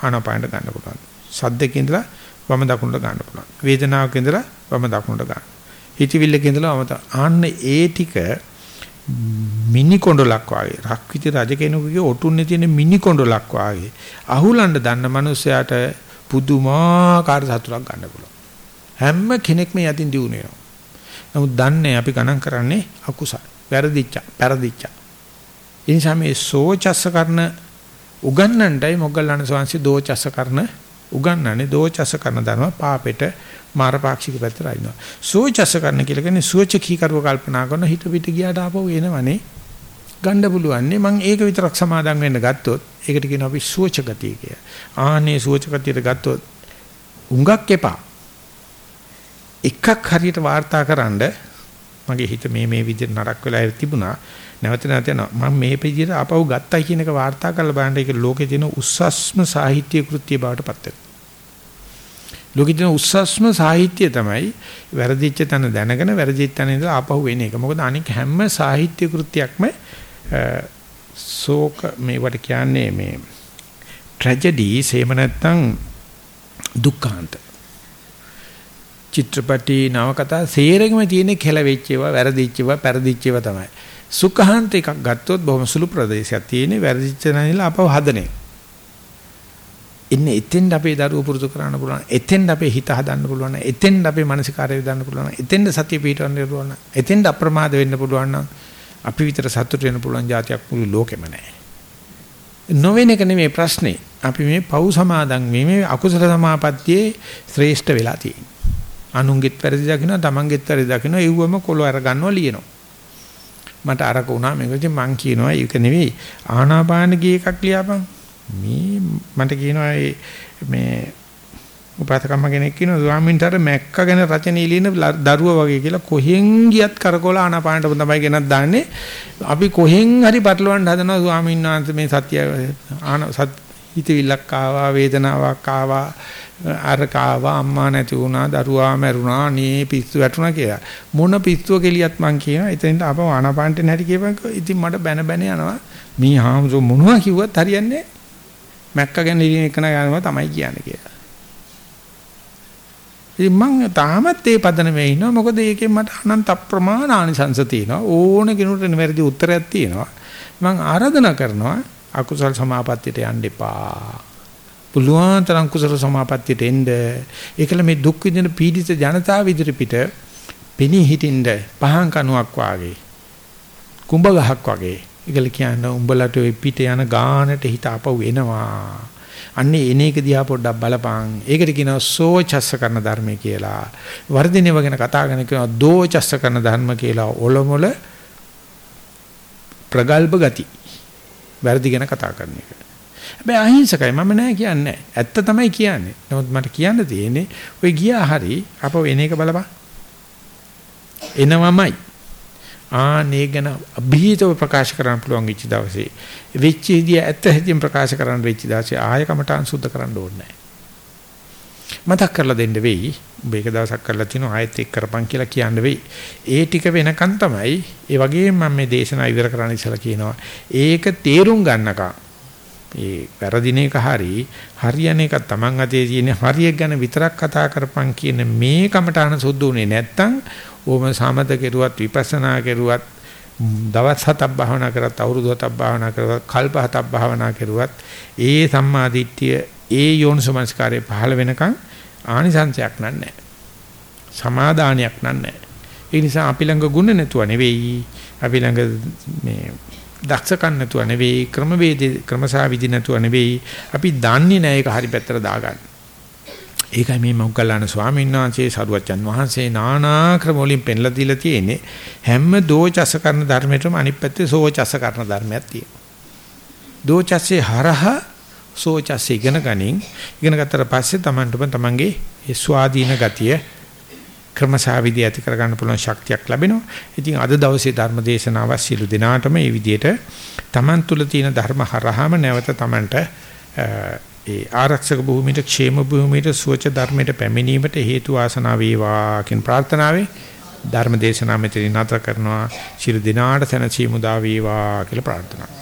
ආනාපානට ගන්න පුළුවන්. සද්දක ඉඳලා වම දකුණට ගන්න පුළුවන්. වේදනාවක ඉඳලා වම දකුණට ගන්න. හිතවිල්ලක ඉඳලා වම ආන්න ඒ ටික මිනි කොණ්ඩලක් වාගේ රක්විති රජ කෙනෙකුගේ ඔටුන්නේ තියෙන මිනි කොණ්ඩලක් වාගේ අහුලන්න දන්න මනුස්සයාට පුදුමාකාර සතුටක් ගන්න පුළුවන්. හැම කෙනෙක්ම යටින් දිනු වෙනවා. නමුත් දන්නේ අපි ගණන් කරන්නේ අකුසල. වැරදිච්ච, පෙරදිච්ච. ඒ නිසා මේ සෝචස්ස කරන උගන්නන්නයි මොග්ගල්ලාන ස්වාමීන් දෝචස කරන උගන්නන්නේ දෝචස කරන ධර්ම පාපෙට මාරපාක්ෂික පැත්තට අයින්නවා. සෝචස කරන කියලා කියන්නේ සුවචකී කරුව කල්පනා කරන හිත පිට ගියාට ආපහු එනවනේ. ගන්න පුළුවන්නේ මම ඒක විතරක් සමාදම් වෙන්න ගත්තොත් ඒකට කියනවා අපි සුවචගතිය කියලා. ආනේ සුවචගතියට ගත්තොත් උඟක් එපා. එකක් හරියට වාර්තාකරනද මගේ හිත මේ මේ විදිහට නරක වෙලා තිබුණා. නැවත නැවත යනවා. මම මේ විදිහට ආපහු ගත්තයි කියන එක වාර්තා කරලා බලන්න ඒක ලෝකේ තියෙන උස්සස්ම සාහිත්‍ය කෘත්‍ය බවට පත් වෙනවා. ලෝකේ තියෙන උස්සස්ම සාහිත්‍ය තමයි වැරදිච්ච තැන දැනගෙන වැරදිච්ච තැන ඉඳලා ආපහු එන එක. මොකද අනික හැම සාහිත්‍ය කෘත්‍යයක්ම ශෝක මේවට කියන්නේ මේ ට්‍රැජඩි එහෙම නැත්නම් දුක්ඛාන්ත චිත්‍රපටි නවකතා සේරෙම තියෙන කෙලවෙච්ච ඒවා වැරදිච්ච ඒවා පෙරදිච්ච ඒවා තමයි සුඛාන්ත එකක් ගත්තොත් බොහොම සුළු ප්‍රදේශයක් තියෙන වැරදිච්ච නැනිලා අපව හදනේ ඉන්නේ එතෙන්ද අපේ දරුවෝ පුරුදු කරන්න පුළුවන් එතෙන්ද අපේ හිත හදන්න පුළුවන් එතෙන්ද අපේ මානසිකාරය දාන්න පුළුවන් එතෙන්ද සතිය පිටවන්න පුළුවන් එතෙන්ද අප්‍රමාද වෙන්න පුළුවන් නම් අපි විතර සතුට වෙන්න පුළුවන් જાතියක් මුළු ලෝකෙම නැහැ. නොවෙන එක නෙමෙයි ප්‍රශ්නේ. අපි මේ පව් සමාදන් මේ අකුසල සමාපත්තියේ ශ්‍රේෂ්ඨ වෙලා තියෙන්නේ. අනුන්ගෙත් වැරදි දකින්න, තමන්ගෙත් වැරදි දකින්න, ඒවම කොළ අර ගන්නවා ලියනවා. මට අරක වුණා. මේකද මං කියනවා ඒක නෙවෙයි. ආනාපාන ගිය එකක් ලියාපන්. මේ මට කියනවා මේ උපාසකම්ම කෙනෙක් කියනවා ස්වාමීන්ට අර මැක්ක ගැන රචනයේ ලියන දරුවා වගේ කියලා කොහෙන් ගියත් කරකොල ආනාපානට තමයි ගෙනත් දාන්නේ. අපි කොහෙන් හරි පටලවන්න හදනවා ස්වාමීන් වහන්සේ මේ සත්‍ය ආන සත් හිතවිල්ලක් ආවා වේදනාවක් ආවා. අරක ආවා අම්මා නැති වුණා දරුවා මැරුණා නේ පිස්සු වැටුණා කියලා. මොන පිස්සුව කෙලියත් මං කියනවා එතෙන්ට අපව ආනාපානට නැටි කියපන්කෝ ඉතින් මට බැන බැන යනවා. මේ හාමුදුර මොනවා කිව්වත් හරියන්නේ මැක්ක ගැන ලියන එක නම තමයි කියන්නේ කියලා. ඉතින් මම තාමත් ඒ පදනමේ ඉන්නවා. මොකද ඒකෙන් මට අනන්ත අප්‍රමාණ ආනිසංස තියෙනවා. ඕන කෙනෙකුට නිවැරදි උත්තරයක් තියෙනවා. මම ආරාධනා කරනවා අකුසල් සමාපත්තියට යන්න එපා. පුළුවන් තරම් කුසල සමාපත්තියට එන්න ඒකල මේ දුක් විඳින පීඩිත ජනතාව ඉදිරි පිට පෙනී හිටින්න පහන් කණුවක් වාගේ කුඹ ගහක් වගේ ඒකල කියන්නේ උඹලට ඔය පිට යන ගානට හිත අපව එනවා අන්නේ එන එක දිහා පොඩ්ඩක් බලපං. ඒකට කියනවා සෝචස්ස කරන ධර්මය කියලා. වර්ධිනේව ගැන කතා කරන කියනවා දෝචස්ස කරන ධර්ම කියලා. ඔලොමොල ප්‍රගල්භ ගති. වැරදි ගැන කතා කරන එක. හැබැයි අහිංසකයි මම නෑ කියන්නේ. ඇත්ත තමයි කියන්නේ. නමුත් මට කියන්න තියෙන්නේ ඔය ගියා හරි අප වෙන එක බලපන්. එනවමයි. ආනේ ගැන અભීතව ප්‍රකාශ කරන්න පුළුවන් වෙච්ච දවසේ වෙච්ච ඉදිය ඇත්ත හැදින් ප්‍රකාශ කරන්න වෙච්ච දවසේ ආය කමටහන් සුද්ධ කරන්න ඕනේ මතක් කරලා දෙන්න වෙයි ඔබ එක දවසක් කරලා තිනු ආයෙත් එක් කරපන් කියලා කියන්න වෙයි ඒ ටික වෙනකන් තමයි ඒ වගේම මම මේ දේශනාව ඉවර කරන්න ඉස්සලා කියනවා ඒක තේරුම් ගන්නකම් ඒ වැරදින එක හරි හරියන එක තමන් අතේ තියෙන හරිය ගැන විතරක් කතා කරපන් කියන මේ කමටහන සුද්ධ උනේ නැත්තම් ඕම සමත කෙරුවත් විපස්සනා කෙරුවත් දවස් හතක් භාවනා කරත් අවුරුදු හතක් භාවනා කරත් කල්ප හතක් භාවනා කරුවත් ඒ සම්මාදිට්ඨිය ඒ යෝනිසමස්කාරය පහළ වෙනකන් ආනිසංශයක් නෑ සමාදානයක් නෑ ඒ නිසා අපි ළඟ ගුණ නැතුව නෙවෙයි. අපි ළඟ මේ දක්ෂකම් නැතුව නෙවෙයි ක්‍රමවේද ක්‍රමසා විදි නැතුව නෙවෙයි අපි දන්නේ නැහැ ඒක හරි පැත්තට දාගන්න. ඒකයි මේ මොග්ගල්ලාන ස්වාමීන් වහන්සේ සරුවච්චන් වහන්සේ නානා ක්‍රම වලින් පෙන්ලා දීලා තියෙන්නේ. හැම දෝචස කරන ධර්මයකම අනිත් පැත්තේ සෝචස කරන ධර්මයක් තියෙනවා. දෝචස්සේ හරහා සෝචස්සේ ඉගෙන ගනින්. ඉගෙන ගත්තට පස්සේ Tamanටම Tamanගේ ඒ ස්වාධීන ගතිය ක්‍රමසාවිදි ඇති කර ගන්න පුළුවන් ශක්තියක් ලැබෙනවා. ඉතින් අද දවසේ ධර්ම දේශනාව සිළු දිනාටම මේ විදිහට Taman තුල තියෙන ධර්ම හරහාම නැවත Tamanට ඒ ආරක්ෂක භූමියට ക്ഷേම භූමියට සුවච ධර්මයට පැමිණීමට හේතු ආසනාව වේවා කියන ප්‍රාර්ථනාවෙන් ධර්ම දේශනාව මෙතන නතර කරනවා. ශිරු දිනාට සැනසීම උදා වේවා කියලා ප්‍රාර්ථනා